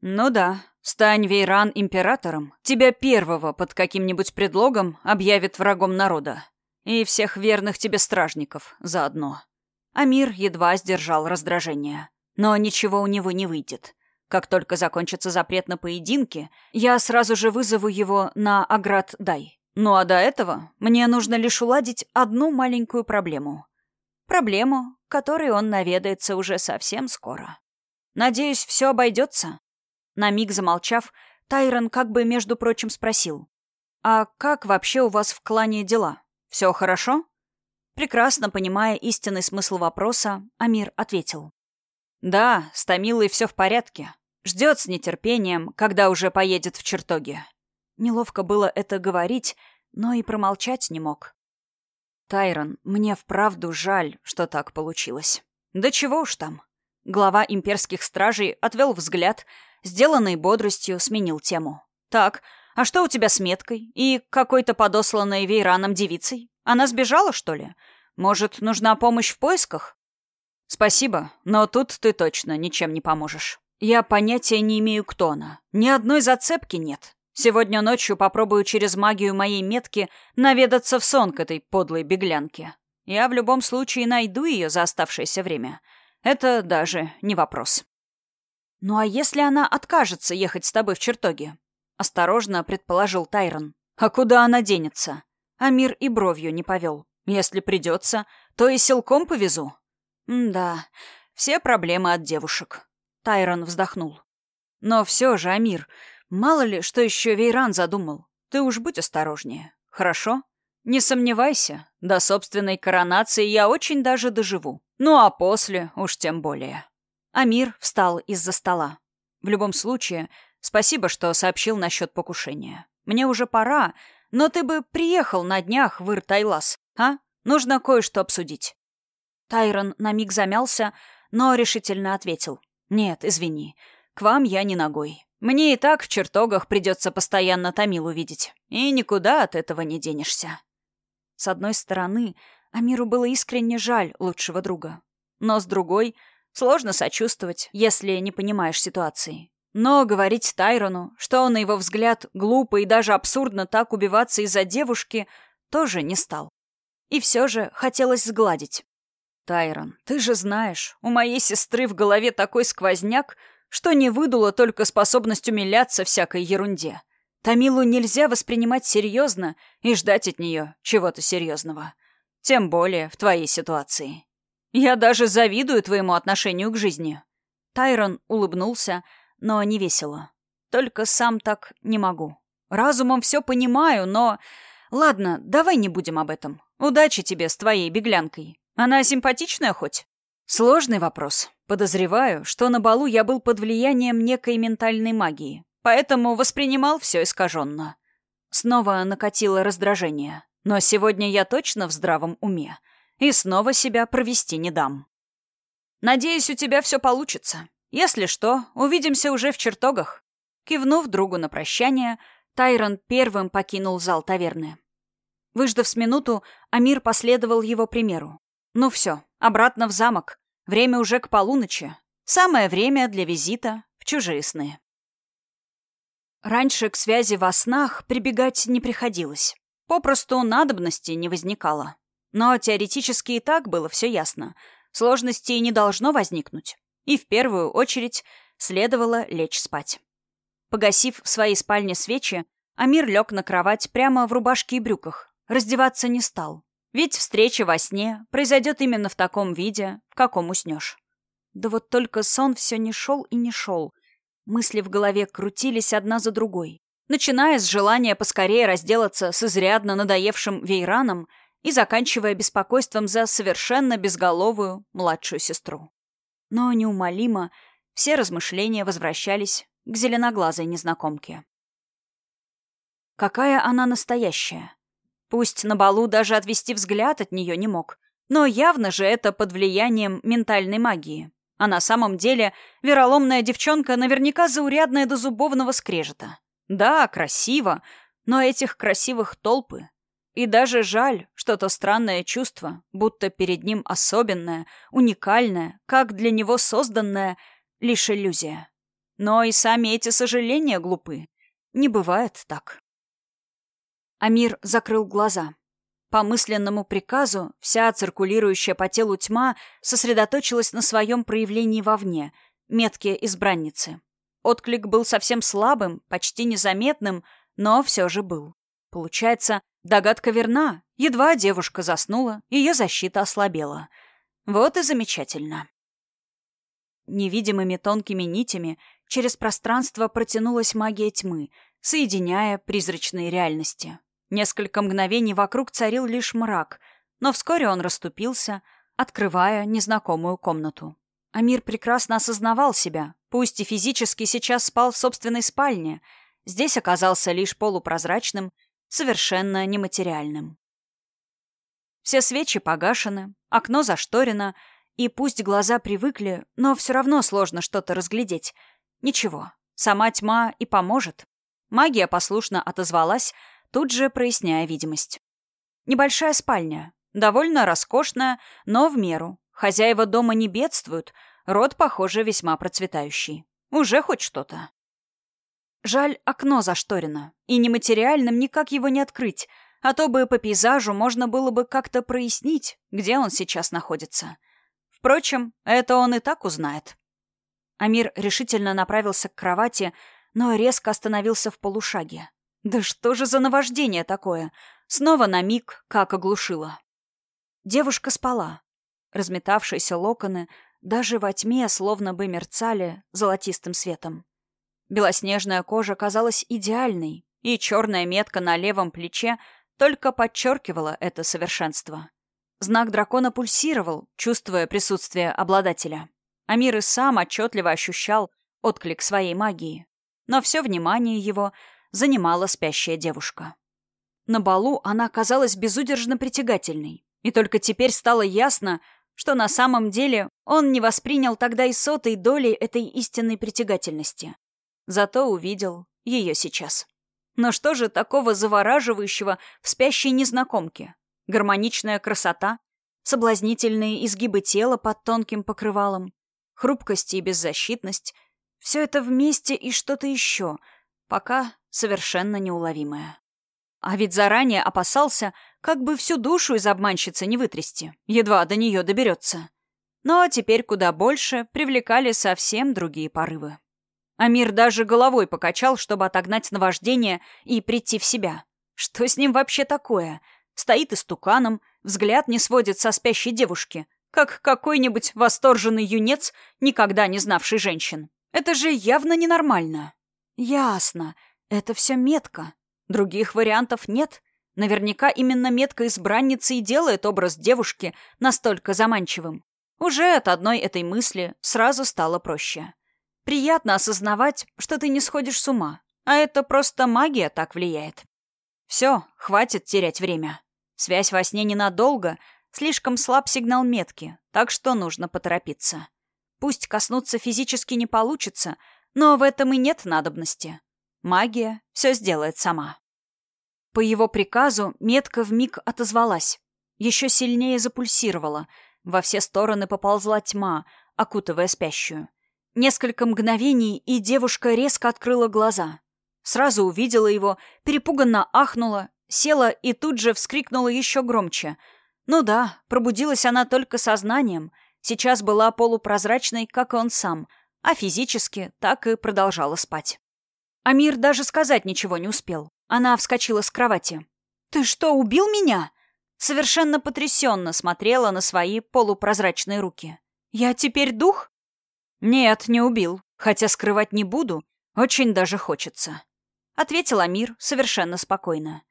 Ну да, стань Вейран императором, тебя первого под каким-нибудь предлогом объявит врагом народа. И всех верных тебе стражников заодно. Амир едва сдержал раздражение. Но ничего у него не выйдет. Как только закончится запрет на поединки, я сразу же вызову его на Аград-Дай. Ну а до этого мне нужно лишь уладить одну маленькую проблему. Проблему, который он наведается уже совсем скоро. Надеюсь, все обойдется. На миг замолчав, Тайрон как бы, между прочим, спросил. «А как вообще у вас в клане дела? Все хорошо?» Прекрасно понимая истинный смысл вопроса, Амир ответил. «Да, с Томилой все в порядке. Ждет с нетерпением, когда уже поедет в чертоги». Неловко было это говорить, но и промолчать не мог. «Тайрон, мне вправду жаль, что так получилось. Да чего уж там». Глава имперских стражей отвел взгляд, сделанный бодростью сменил тему. «Так, а что у тебя с меткой? И какой-то подосланной Вейраном девицей? Она сбежала, что ли? Может, нужна помощь в поисках? Спасибо, но тут ты точно ничем не поможешь. Я понятия не имею, кто она. Ни одной зацепки нет. Сегодня ночью попробую через магию моей метки наведаться в сон к этой подлой беглянке. Я в любом случае найду ее за оставшееся время. Это даже не вопрос. Ну а если она откажется ехать с тобой в чертоги? Осторожно предположил Тайрон. А куда она денется? Амир и бровью не повел. Если придется, то и силком повезу. М да, все проблемы от девушек. Тайрон вздохнул. Но все же, Амир, мало ли, что еще Вейран задумал. Ты уж будь осторожнее. Хорошо? Не сомневайся, до собственной коронации я очень даже доживу. Ну а после уж тем более. Амир встал из-за стола. В любом случае, Спасибо, что сообщил насчет покушения. Мне уже пора, но ты бы приехал на днях в Ир-Тайлас, а? Нужно кое-что обсудить». Тайрон на миг замялся, но решительно ответил. «Нет, извини, к вам я не ногой. Мне и так в чертогах придется постоянно Томилу видеть, и никуда от этого не денешься». С одной стороны, Амиру было искренне жаль лучшего друга. Но с другой, сложно сочувствовать, если не понимаешь ситуации. Но говорить Тайрону, что, на его взгляд, глупо и даже абсурдно так убиваться из-за девушки, тоже не стал. И все же хотелось сгладить. «Тайрон, ты же знаешь, у моей сестры в голове такой сквозняк, что не выдуло только способность умиляться всякой ерунде. Тамилу нельзя воспринимать серьезно и ждать от нее чего-то серьезного. Тем более в твоей ситуации. Я даже завидую твоему отношению к жизни». Тайрон улыбнулся, но не весело. Только сам так не могу. Разумом все понимаю, но... Ладно, давай не будем об этом. Удачи тебе с твоей беглянкой. Она симпатичная хоть? Сложный вопрос. Подозреваю, что на балу я был под влиянием некой ментальной магии, поэтому воспринимал все искаженно. Снова накатило раздражение. Но сегодня я точно в здравом уме. И снова себя провести не дам. Надеюсь, у тебя все получится. Если что, увидимся уже в чертогах. Кивнув другу на прощание, Тайрон первым покинул зал таверны. Выждав с минуту, Амир последовал его примеру. Ну все, обратно в замок. Время уже к полуночи. Самое время для визита в чужие сны. Раньше к связи во снах прибегать не приходилось. Попросту надобности не возникало. Но теоретически и так было все ясно. Сложностей не должно возникнуть и в первую очередь следовало лечь спать. Погасив в своей спальне свечи, Амир лег на кровать прямо в рубашке и брюках. Раздеваться не стал. Ведь встреча во сне произойдет именно в таком виде, в каком уснешь. Да вот только сон все не шел и не шел. Мысли в голове крутились одна за другой. Начиная с желания поскорее разделаться с изрядно надоевшим Вейраном и заканчивая беспокойством за совершенно безголовую младшую сестру но неумолимо все размышления возвращались к зеленоглазой незнакомке. Какая она настоящая? Пусть на балу даже отвести взгляд от нее не мог, но явно же это под влиянием ментальной магии. А на самом деле вероломная девчонка наверняка заурядная до зубовного скрежета. Да, красиво, но этих красивых толпы. И даже жаль, что то странное чувство, будто перед ним особенное, уникальное, как для него созданное, лишь иллюзия. Но и сами эти сожаления глупы. Не бывает так. Амир закрыл глаза. По мысленному приказу вся циркулирующая по телу тьма сосредоточилась на своем проявлении вовне, метке избранницы. Отклик был совсем слабым, почти незаметным, но все же был. Получается, Догадка верна. Едва девушка заснула, ее защита ослабела. Вот и замечательно. Невидимыми тонкими нитями через пространство протянулась магия тьмы, соединяя призрачные реальности. Несколько мгновений вокруг царил лишь мрак, но вскоре он расступился, открывая незнакомую комнату. Амир прекрасно осознавал себя, пусть и физически сейчас спал в собственной спальне, здесь оказался лишь полупрозрачным, совершенно нематериальным. Все свечи погашены, окно зашторено, и пусть глаза привыкли, но все равно сложно что-то разглядеть. Ничего, сама тьма и поможет. Магия послушно отозвалась, тут же проясняя видимость. Небольшая спальня, довольно роскошная, но в меру. Хозяева дома не бедствуют, род, похоже, весьма процветающий. Уже хоть что-то. Жаль, окно зашторено, и нематериальным никак его не открыть, а то бы по пейзажу можно было бы как-то прояснить, где он сейчас находится. Впрочем, это он и так узнает. Амир решительно направился к кровати, но резко остановился в полушаге. Да что же за наваждение такое? Снова на миг, как оглушило. Девушка спала. Разметавшиеся локоны даже во тьме словно бы мерцали золотистым светом. Белоснежная кожа казалась идеальной, и черная метка на левом плече только подчеркивала это совершенство. Знак дракона пульсировал, чувствуя присутствие обладателя. Амир и сам отчетливо ощущал отклик своей магии. Но все внимание его занимала спящая девушка. На балу она казалась безудержно притягательной, и только теперь стало ясно, что на самом деле он не воспринял тогда и сотой доли этой истинной притягательности. Зато увидел ее сейчас. Но что же такого завораживающего в спящей незнакомке? Гармоничная красота, соблазнительные изгибы тела под тонким покрывалом, хрупкость и беззащитность — все это вместе и что-то еще, пока совершенно неуловимое. А ведь заранее опасался, как бы всю душу из обманщицы не вытрясти, едва до нее доберется. Но теперь куда больше привлекали совсем другие порывы. Амир даже головой покачал, чтобы отогнать наваждение и прийти в себя. Что с ним вообще такое? Стоит истуканом, взгляд не сводит со спящей девушки, как какой-нибудь восторженный юнец, никогда не знавший женщин. Это же явно ненормально. Ясно. Это все метка. Других вариантов нет. Наверняка именно метка избранницы и делает образ девушки настолько заманчивым. Уже от одной этой мысли сразу стало проще. Приятно осознавать, что ты не сходишь с ума, а это просто магия так влияет. Все, хватит терять время. Связь во сне ненадолго, слишком слаб сигнал метки, так что нужно поторопиться. Пусть коснуться физически не получится, но в этом и нет надобности. Магия все сделает сама. По его приказу метка вмиг отозвалась. Еще сильнее запульсировала. Во все стороны поползла тьма, окутывая спящую. Несколько мгновений, и девушка резко открыла глаза. Сразу увидела его, перепуганно ахнула, села и тут же вскрикнула еще громче. Ну да, пробудилась она только сознанием. Сейчас была полупрозрачной, как и он сам, а физически так и продолжала спать. Амир даже сказать ничего не успел. Она вскочила с кровати. «Ты что, убил меня?» Совершенно потрясенно смотрела на свои полупрозрачные руки. «Я теперь дух?» «Нет, не убил. Хотя скрывать не буду. Очень даже хочется», — ответил Амир совершенно спокойно.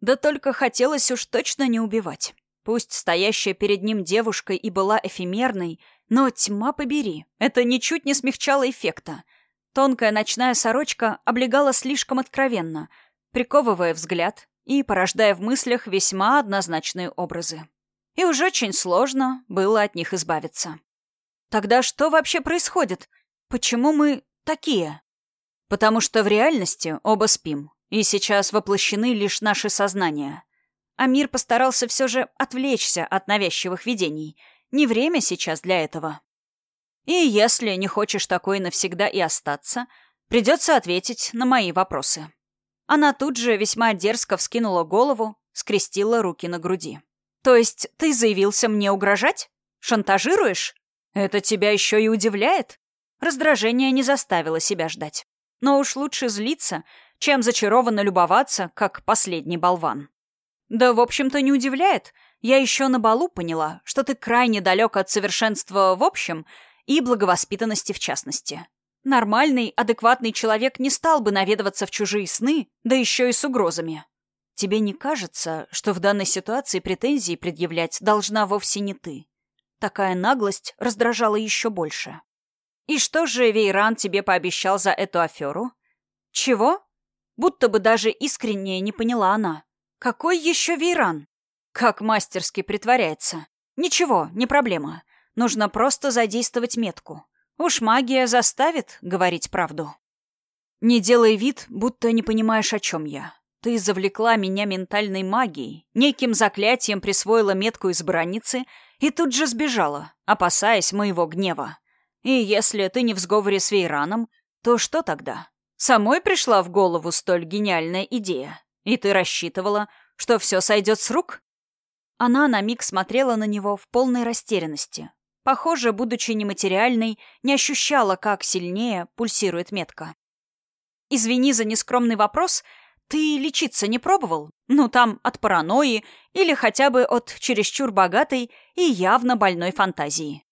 Да только хотелось уж точно не убивать. Пусть стоящая перед ним девушка и была эфемерной, но тьма побери, это ничуть не смягчало эффекта. Тонкая ночная сорочка облегала слишком откровенно, приковывая взгляд и порождая в мыслях весьма однозначные образы. И уж очень сложно было от них избавиться. Тогда что вообще происходит? Почему мы такие? Потому что в реальности оба спим, и сейчас воплощены лишь наши сознания. Амир постарался все же отвлечься от навязчивых видений. Не время сейчас для этого. И если не хочешь такой навсегда и остаться, придется ответить на мои вопросы. Она тут же весьма дерзко вскинула голову, скрестила руки на груди. «То есть ты заявился мне угрожать? Шантажируешь?» Это тебя еще и удивляет? Раздражение не заставило себя ждать. Но уж лучше злиться, чем зачарованно любоваться, как последний болван. Да, в общем-то, не удивляет. Я еще на балу поняла, что ты крайне далек от совершенства в общем и благовоспитанности в частности. Нормальный, адекватный человек не стал бы наведываться в чужие сны, да еще и с угрозами. Тебе не кажется, что в данной ситуации претензии предъявлять должна вовсе не ты? Такая наглость раздражала еще больше. И что же Вейран тебе пообещал за эту аферу? Чего? Будто бы даже искренне не поняла она. Какой еще Вейран? Как мастерски притворяется. Ничего, не проблема. Нужно просто задействовать метку. Уж магия заставит говорить правду. Не делай вид, будто не понимаешь, о чем я. Ты завлекла меня ментальной магией, неким заклятием присвоила метку избранницы и тут же сбежала, опасаясь моего гнева. И если ты не в сговоре с Вейраном, то что тогда? Самой пришла в голову столь гениальная идея, и ты рассчитывала, что все сойдет с рук? Она на миг смотрела на него в полной растерянности. Похоже, будучи нематериальной, не ощущала, как сильнее пульсирует метка. «Извини за нескромный вопрос, ты лечиться не пробовал? Ну, там, от паранойи или хотя бы от чересчур богатой и явно больной фантазии».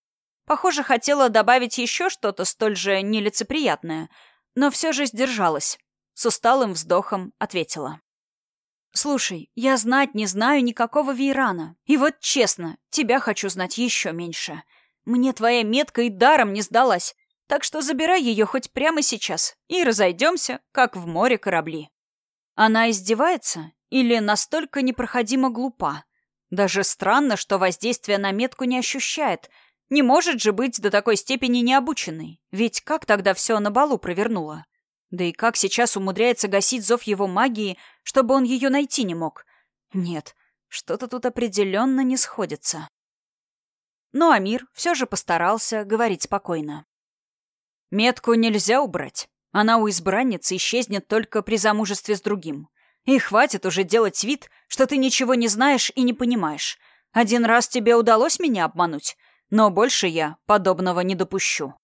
Похоже, хотела добавить еще что-то столь же нелицеприятное, но все же сдержалась. С усталым вздохом ответила. «Слушай, я знать не знаю никакого Вейрана. И вот честно, тебя хочу знать еще меньше. Мне твоя метка и даром не сдалась, так что забирай ее хоть прямо сейчас и разойдемся, как в море корабли». Она издевается или настолько непроходимо глупа? Даже странно, что воздействие на метку не ощущает. Не может же быть до такой степени необученной. Ведь как тогда все на балу провернула? Да и как сейчас умудряется гасить зов его магии, чтобы он ее найти не мог? Нет, что-то тут определенно не сходится. Но Амир все же постарался говорить спокойно. «Метку нельзя убрать. Она у избранницы исчезнет только при замужестве с другим. И хватит уже делать вид, что ты ничего не знаешь и не понимаешь. Один раз тебе удалось меня обмануть, но больше я подобного не допущу».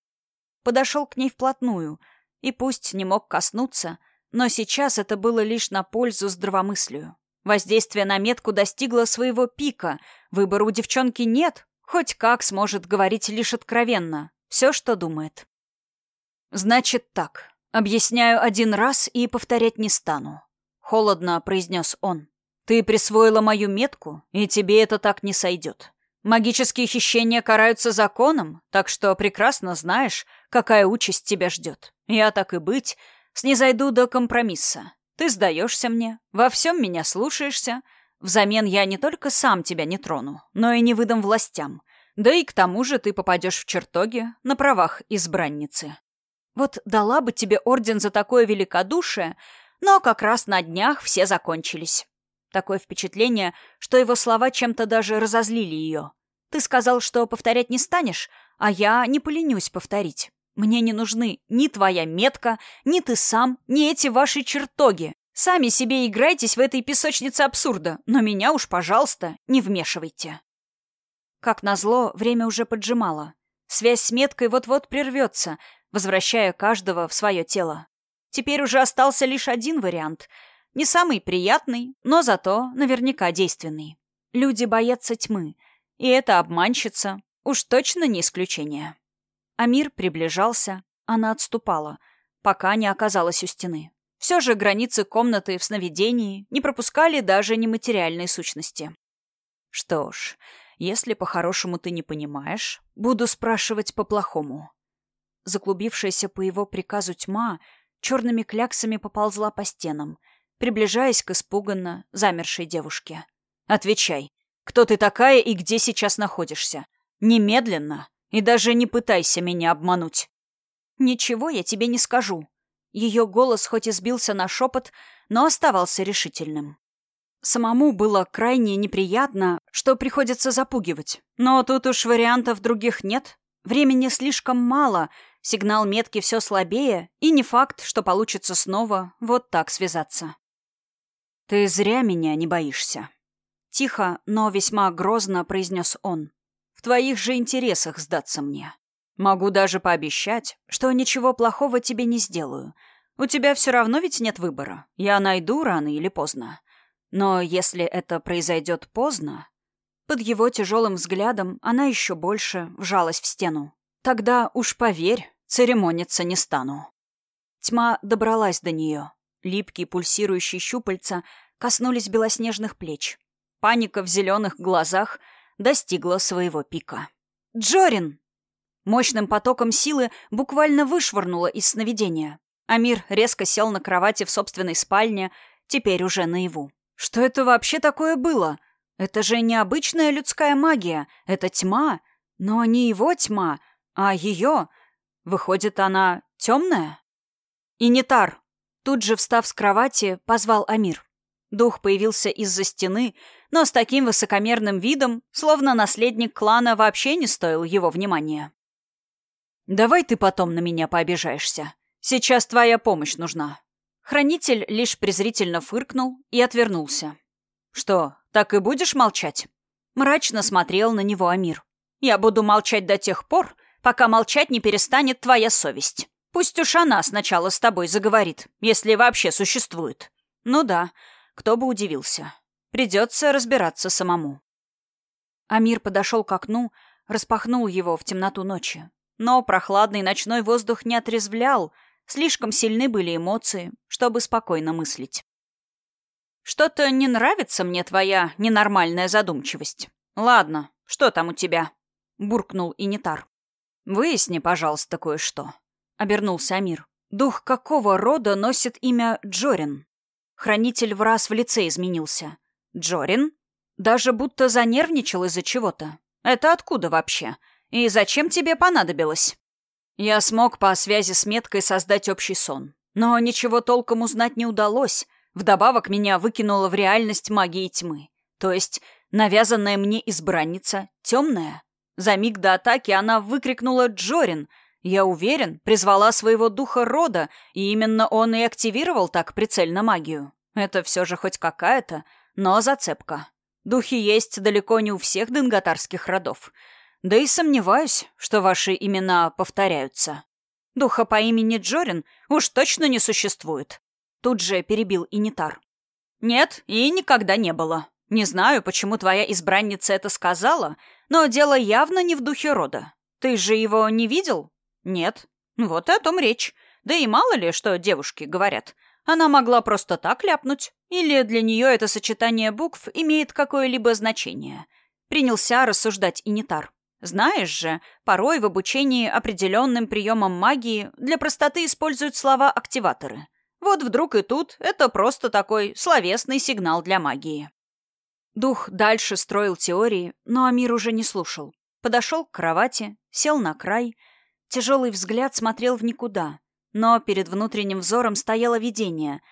Подошел к ней вплотную, и пусть не мог коснуться, но сейчас это было лишь на пользу здравомыслию. Воздействие на метку достигло своего пика, выбора у девчонки нет, хоть как сможет говорить лишь откровенно, все, что думает. «Значит так, объясняю один раз и повторять не стану», — холодно произнес он. «Ты присвоила мою метку, и тебе это так не сойдет. Магические хищения караются законом, так что прекрасно знаешь, какая участь тебя ждет. Я, так и быть, снизойду до компромисса. Ты сдаешься мне, во всем меня слушаешься. Взамен я не только сам тебя не трону, но и не выдам властям. Да и к тому же ты попадешь в чертоги на правах избранницы. Вот дала бы тебе орден за такое великодушие, но как раз на днях все закончились. Такое впечатление, что его слова чем-то даже разозлили ее. Ты сказал, что повторять не станешь, а я не поленюсь повторить. Мне не нужны ни твоя метка, ни ты сам, ни эти ваши чертоги. Сами себе играйтесь в этой песочнице абсурда, но меня уж, пожалуйста, не вмешивайте. Как назло, время уже поджимало. Связь с меткой вот-вот прервется, возвращая каждого в свое тело. Теперь уже остался лишь один вариант — не самый приятный, но зато наверняка действенный. Люди боятся тьмы, и эта обманщица уж точно не исключение. Амир приближался, она отступала, пока не оказалась у стены. Все же границы комнаты в сновидении не пропускали даже нематериальной сущности. Что ж, если по-хорошему ты не понимаешь, буду спрашивать по-плохому. Заклубившаяся по его приказу тьма черными кляксами поползла по стенам — приближаясь к испуганно замершей девушке. «Отвечай, кто ты такая и где сейчас находишься? Немедленно, и даже не пытайся меня обмануть». «Ничего я тебе не скажу». Ее голос хоть и сбился на шепот, но оставался решительным. Самому было крайне неприятно, что приходится запугивать. Но тут уж вариантов других нет. Времени слишком мало, сигнал метки все слабее, и не факт, что получится снова вот так связаться. «Ты зря меня не боишься». Тихо, но весьма грозно произнес он. «В твоих же интересах сдаться мне. Могу даже пообещать, что ничего плохого тебе не сделаю. У тебя все равно ведь нет выбора. Я найду рано или поздно. Но если это произойдет поздно, Под его тяжелым взглядом она еще больше вжалась в стену. «Тогда уж поверь, церемониться не стану». Тьма добралась до нее. Липкие пульсирующие щупальца коснулись белоснежных плеч. Паника в зеленых глазах достигла своего пика. «Джорин!» Мощным потоком силы буквально вышвырнула из сновидения. Амир резко сел на кровати в собственной спальне, теперь уже наяву. Что это вообще такое было? Это же необычная людская магия, это тьма. Но не его тьма, а ее. Выходит, она темная? Инитар. Тут же, встав с кровати, позвал Амир. Дух появился из-за стены, но с таким высокомерным видом, словно наследник клана вообще не стоил его внимания. «Давай ты потом на меня пообижаешься. Сейчас твоя помощь нужна». Хранитель лишь презрительно фыркнул и отвернулся. «Что, так и будешь молчать?» Мрачно смотрел на него Амир. «Я буду молчать до тех пор, пока молчать не перестанет твоя совесть. Пусть уж она сначала с тобой заговорит, если вообще существует». «Ну да, кто бы удивился. Придется разбираться самому». Амир подошел к окну, распахнул его в темноту ночи. Но прохладный ночной воздух не отрезвлял, слишком сильны были эмоции, чтобы спокойно мыслить. «Что-то не нравится мне твоя ненормальная задумчивость. Ладно, что там у тебя?» — буркнул Инитар. «Выясни, пожалуйста, кое-что», — обернулся Амир. «Дух какого рода носит имя Джорин?» Хранитель в раз в лице изменился. «Джорин? Даже будто занервничал из-за чего-то. Это откуда вообще? И зачем тебе понадобилось?» Я смог по связи с меткой создать общий сон. Но ничего толком узнать не удалось. Вдобавок меня выкинула в реальность магии тьмы. То есть навязанная мне избранница темная. За миг до атаки она выкрикнула «Джорин!». Я уверен, призвала своего духа рода, и именно он и активировал так прицельно магию. Это все же хоть какая-то, но зацепка. Духи есть далеко не у всех денгатарских родов. Да и сомневаюсь, что ваши имена повторяются. Духа по имени Джорин уж точно не существует. Тут же перебил Инитар. Нет, и никогда не было. Не знаю, почему твоя избранница это сказала, но дело явно не в духе рода. Ты же его не видел? Нет. Вот и о том речь. Да и мало ли, что девушки говорят. Она могла просто так ляпнуть. Или для нее это сочетание букв имеет какое-либо значение. Принялся рассуждать Инитар. Знаешь же, порой в обучении определенным приемам магии для простоты используют слова-активаторы. Вот вдруг и тут это просто такой словесный сигнал для магии. Дух дальше строил теории, но Амир уже не слушал. Подошел к кровати, сел на край, тяжелый взгляд смотрел в никуда, но перед внутренним взором стояло видение,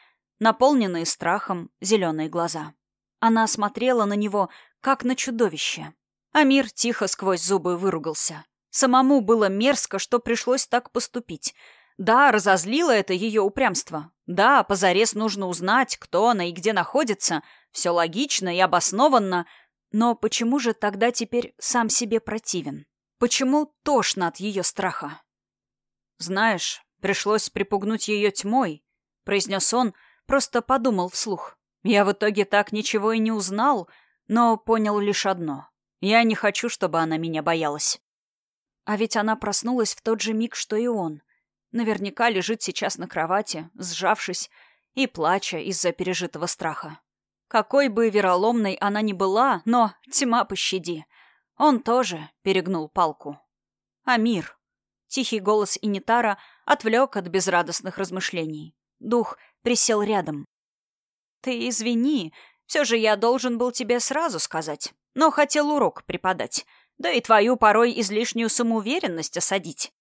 наполненные страхом зеленые глаза. Она смотрела на него, как на чудовище. Амир тихо сквозь зубы выругался. Самому было мерзко, что пришлось так поступить. Да, разозлило это ее упрямство. Да, позарез нужно узнать, кто она и где находится. Все логично и обоснованно. Но почему же тогда теперь сам себе противен? Почему тошно от ее страха? «Знаешь, пришлось припугнуть ее тьмой», — произнес он, просто подумал вслух. Я в итоге так ничего и не узнал, но понял лишь одно. Я не хочу, чтобы она меня боялась. А ведь она проснулась в тот же миг, что и он. Наверняка лежит сейчас на кровати, сжавшись и плача из-за пережитого страха. Какой бы вероломной она ни была, но тьма пощади. Он тоже перегнул палку. Амир. Тихий голос Инитара отвлек от безрадостных размышлений. Дух присел рядом. «Ты извини, все же я должен был тебе сразу сказать но хотел урок преподать, да и твою порой излишнюю самоуверенность осадить.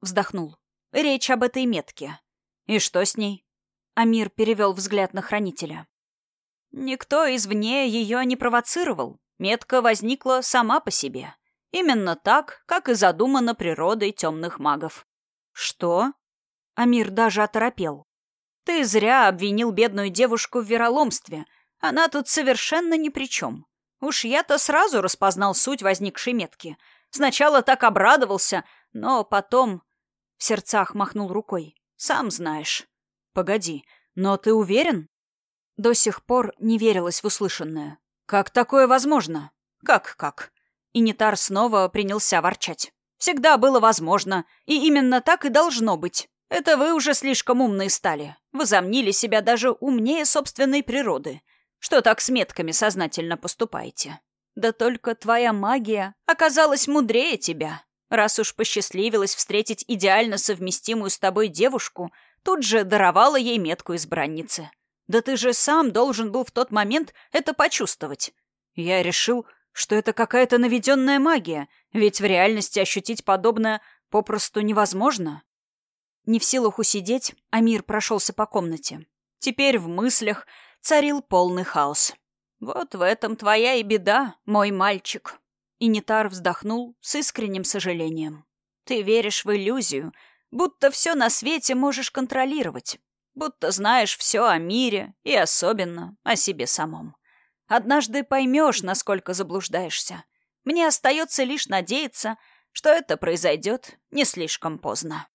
Вздохнул. Речь об этой метке. И что с ней? Амир перевел взгляд на хранителя. Никто извне ее не провоцировал. Метка возникла сама по себе. Именно так, как и задумано природой темных магов. Что? Амир даже оторопел. Ты зря обвинил бедную девушку в вероломстве. Она тут совершенно ни при чем. Уж я-то сразу распознал суть возникшей метки. Сначала так обрадовался, но потом... В сердцах махнул рукой. Сам знаешь. Погоди, но ты уверен? До сих пор не верилось в услышанное. Как такое возможно? «Как-как?» И Нитар снова принялся ворчать. «Всегда было возможно, и именно так и должно быть. Это вы уже слишком умные стали. Возомнили себя даже умнее собственной природы. Что так с метками сознательно поступаете? Да только твоя магия оказалась мудрее тебя. Раз уж посчастливилась встретить идеально совместимую с тобой девушку, тут же даровала ей метку избранницы. Да ты же сам должен был в тот момент это почувствовать. Я решил, что это какая-то наведенная магия, ведь в реальности ощутить подобное попросту невозможно. Не в силах усидеть, Амир прошелся по комнате. Теперь в мыслях царил полный хаос. «Вот в этом твоя и беда, мой мальчик», и вздохнул с искренним сожалением. «Ты веришь в иллюзию, будто все на свете можешь контролировать, будто знаешь все о мире и особенно о себе самом. Однажды поймешь, насколько заблуждаешься. Мне остается лишь надеяться, что это произойдет не слишком поздно».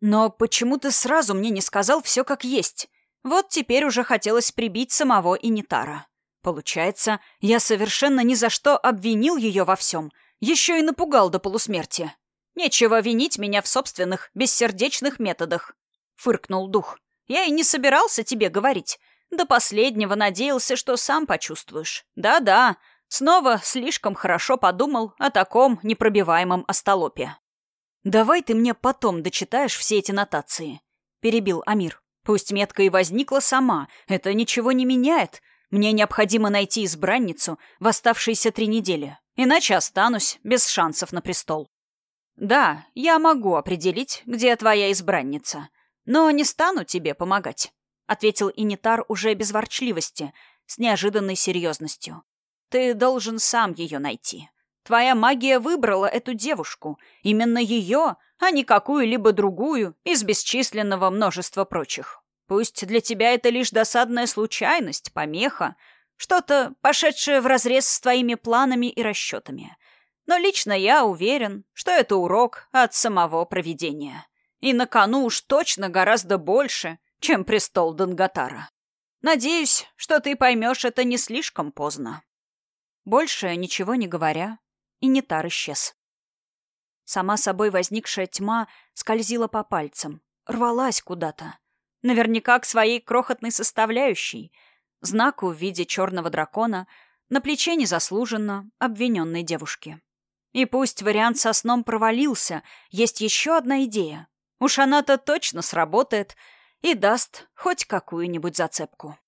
«Но почему ты сразу мне не сказал все как есть? Вот теперь уже хотелось прибить самого Инитара». Получается, я совершенно ни за что обвинил ее во всем, еще и напугал до полусмерти. Нечего винить меня в собственных бессердечных методах, фыркнул дух. Я и не собирался тебе говорить. До последнего надеялся, что сам почувствуешь. Да-да, снова слишком хорошо подумал о таком непробиваемом остолопе. «Давай ты мне потом дочитаешь все эти нотации», — перебил Амир. «Пусть метка и возникла сама, это ничего не меняет. Мне необходимо найти избранницу в оставшиеся три недели, иначе останусь без шансов на престол. Да, я могу определить, где твоя избранница, но не стану тебе помогать, ответил Инитар уже без ворчливости, с неожиданной серьезностью. Ты должен сам ее найти. Твоя магия выбрала эту девушку, именно ее, а не какую-либо другую из бесчисленного множества прочих. Пусть для тебя это лишь досадная случайность, помеха, что-то, пошедшее вразрез с твоими планами и расчетами. Но лично я уверен, что это урок от самого провидения. И на кону уж точно гораздо больше, чем престол Данготара. Надеюсь, что ты поймешь это не слишком поздно. Больше ничего не говоря, и Нетар исчез. Сама собой возникшая тьма скользила по пальцам, рвалась куда-то. Наверняка к своей крохотной составляющей. Знаку в виде черного дракона на плече незаслуженно обвиненной девушки. И пусть вариант со сном провалился, есть еще одна идея. Уж она-то точно сработает и даст хоть какую-нибудь зацепку.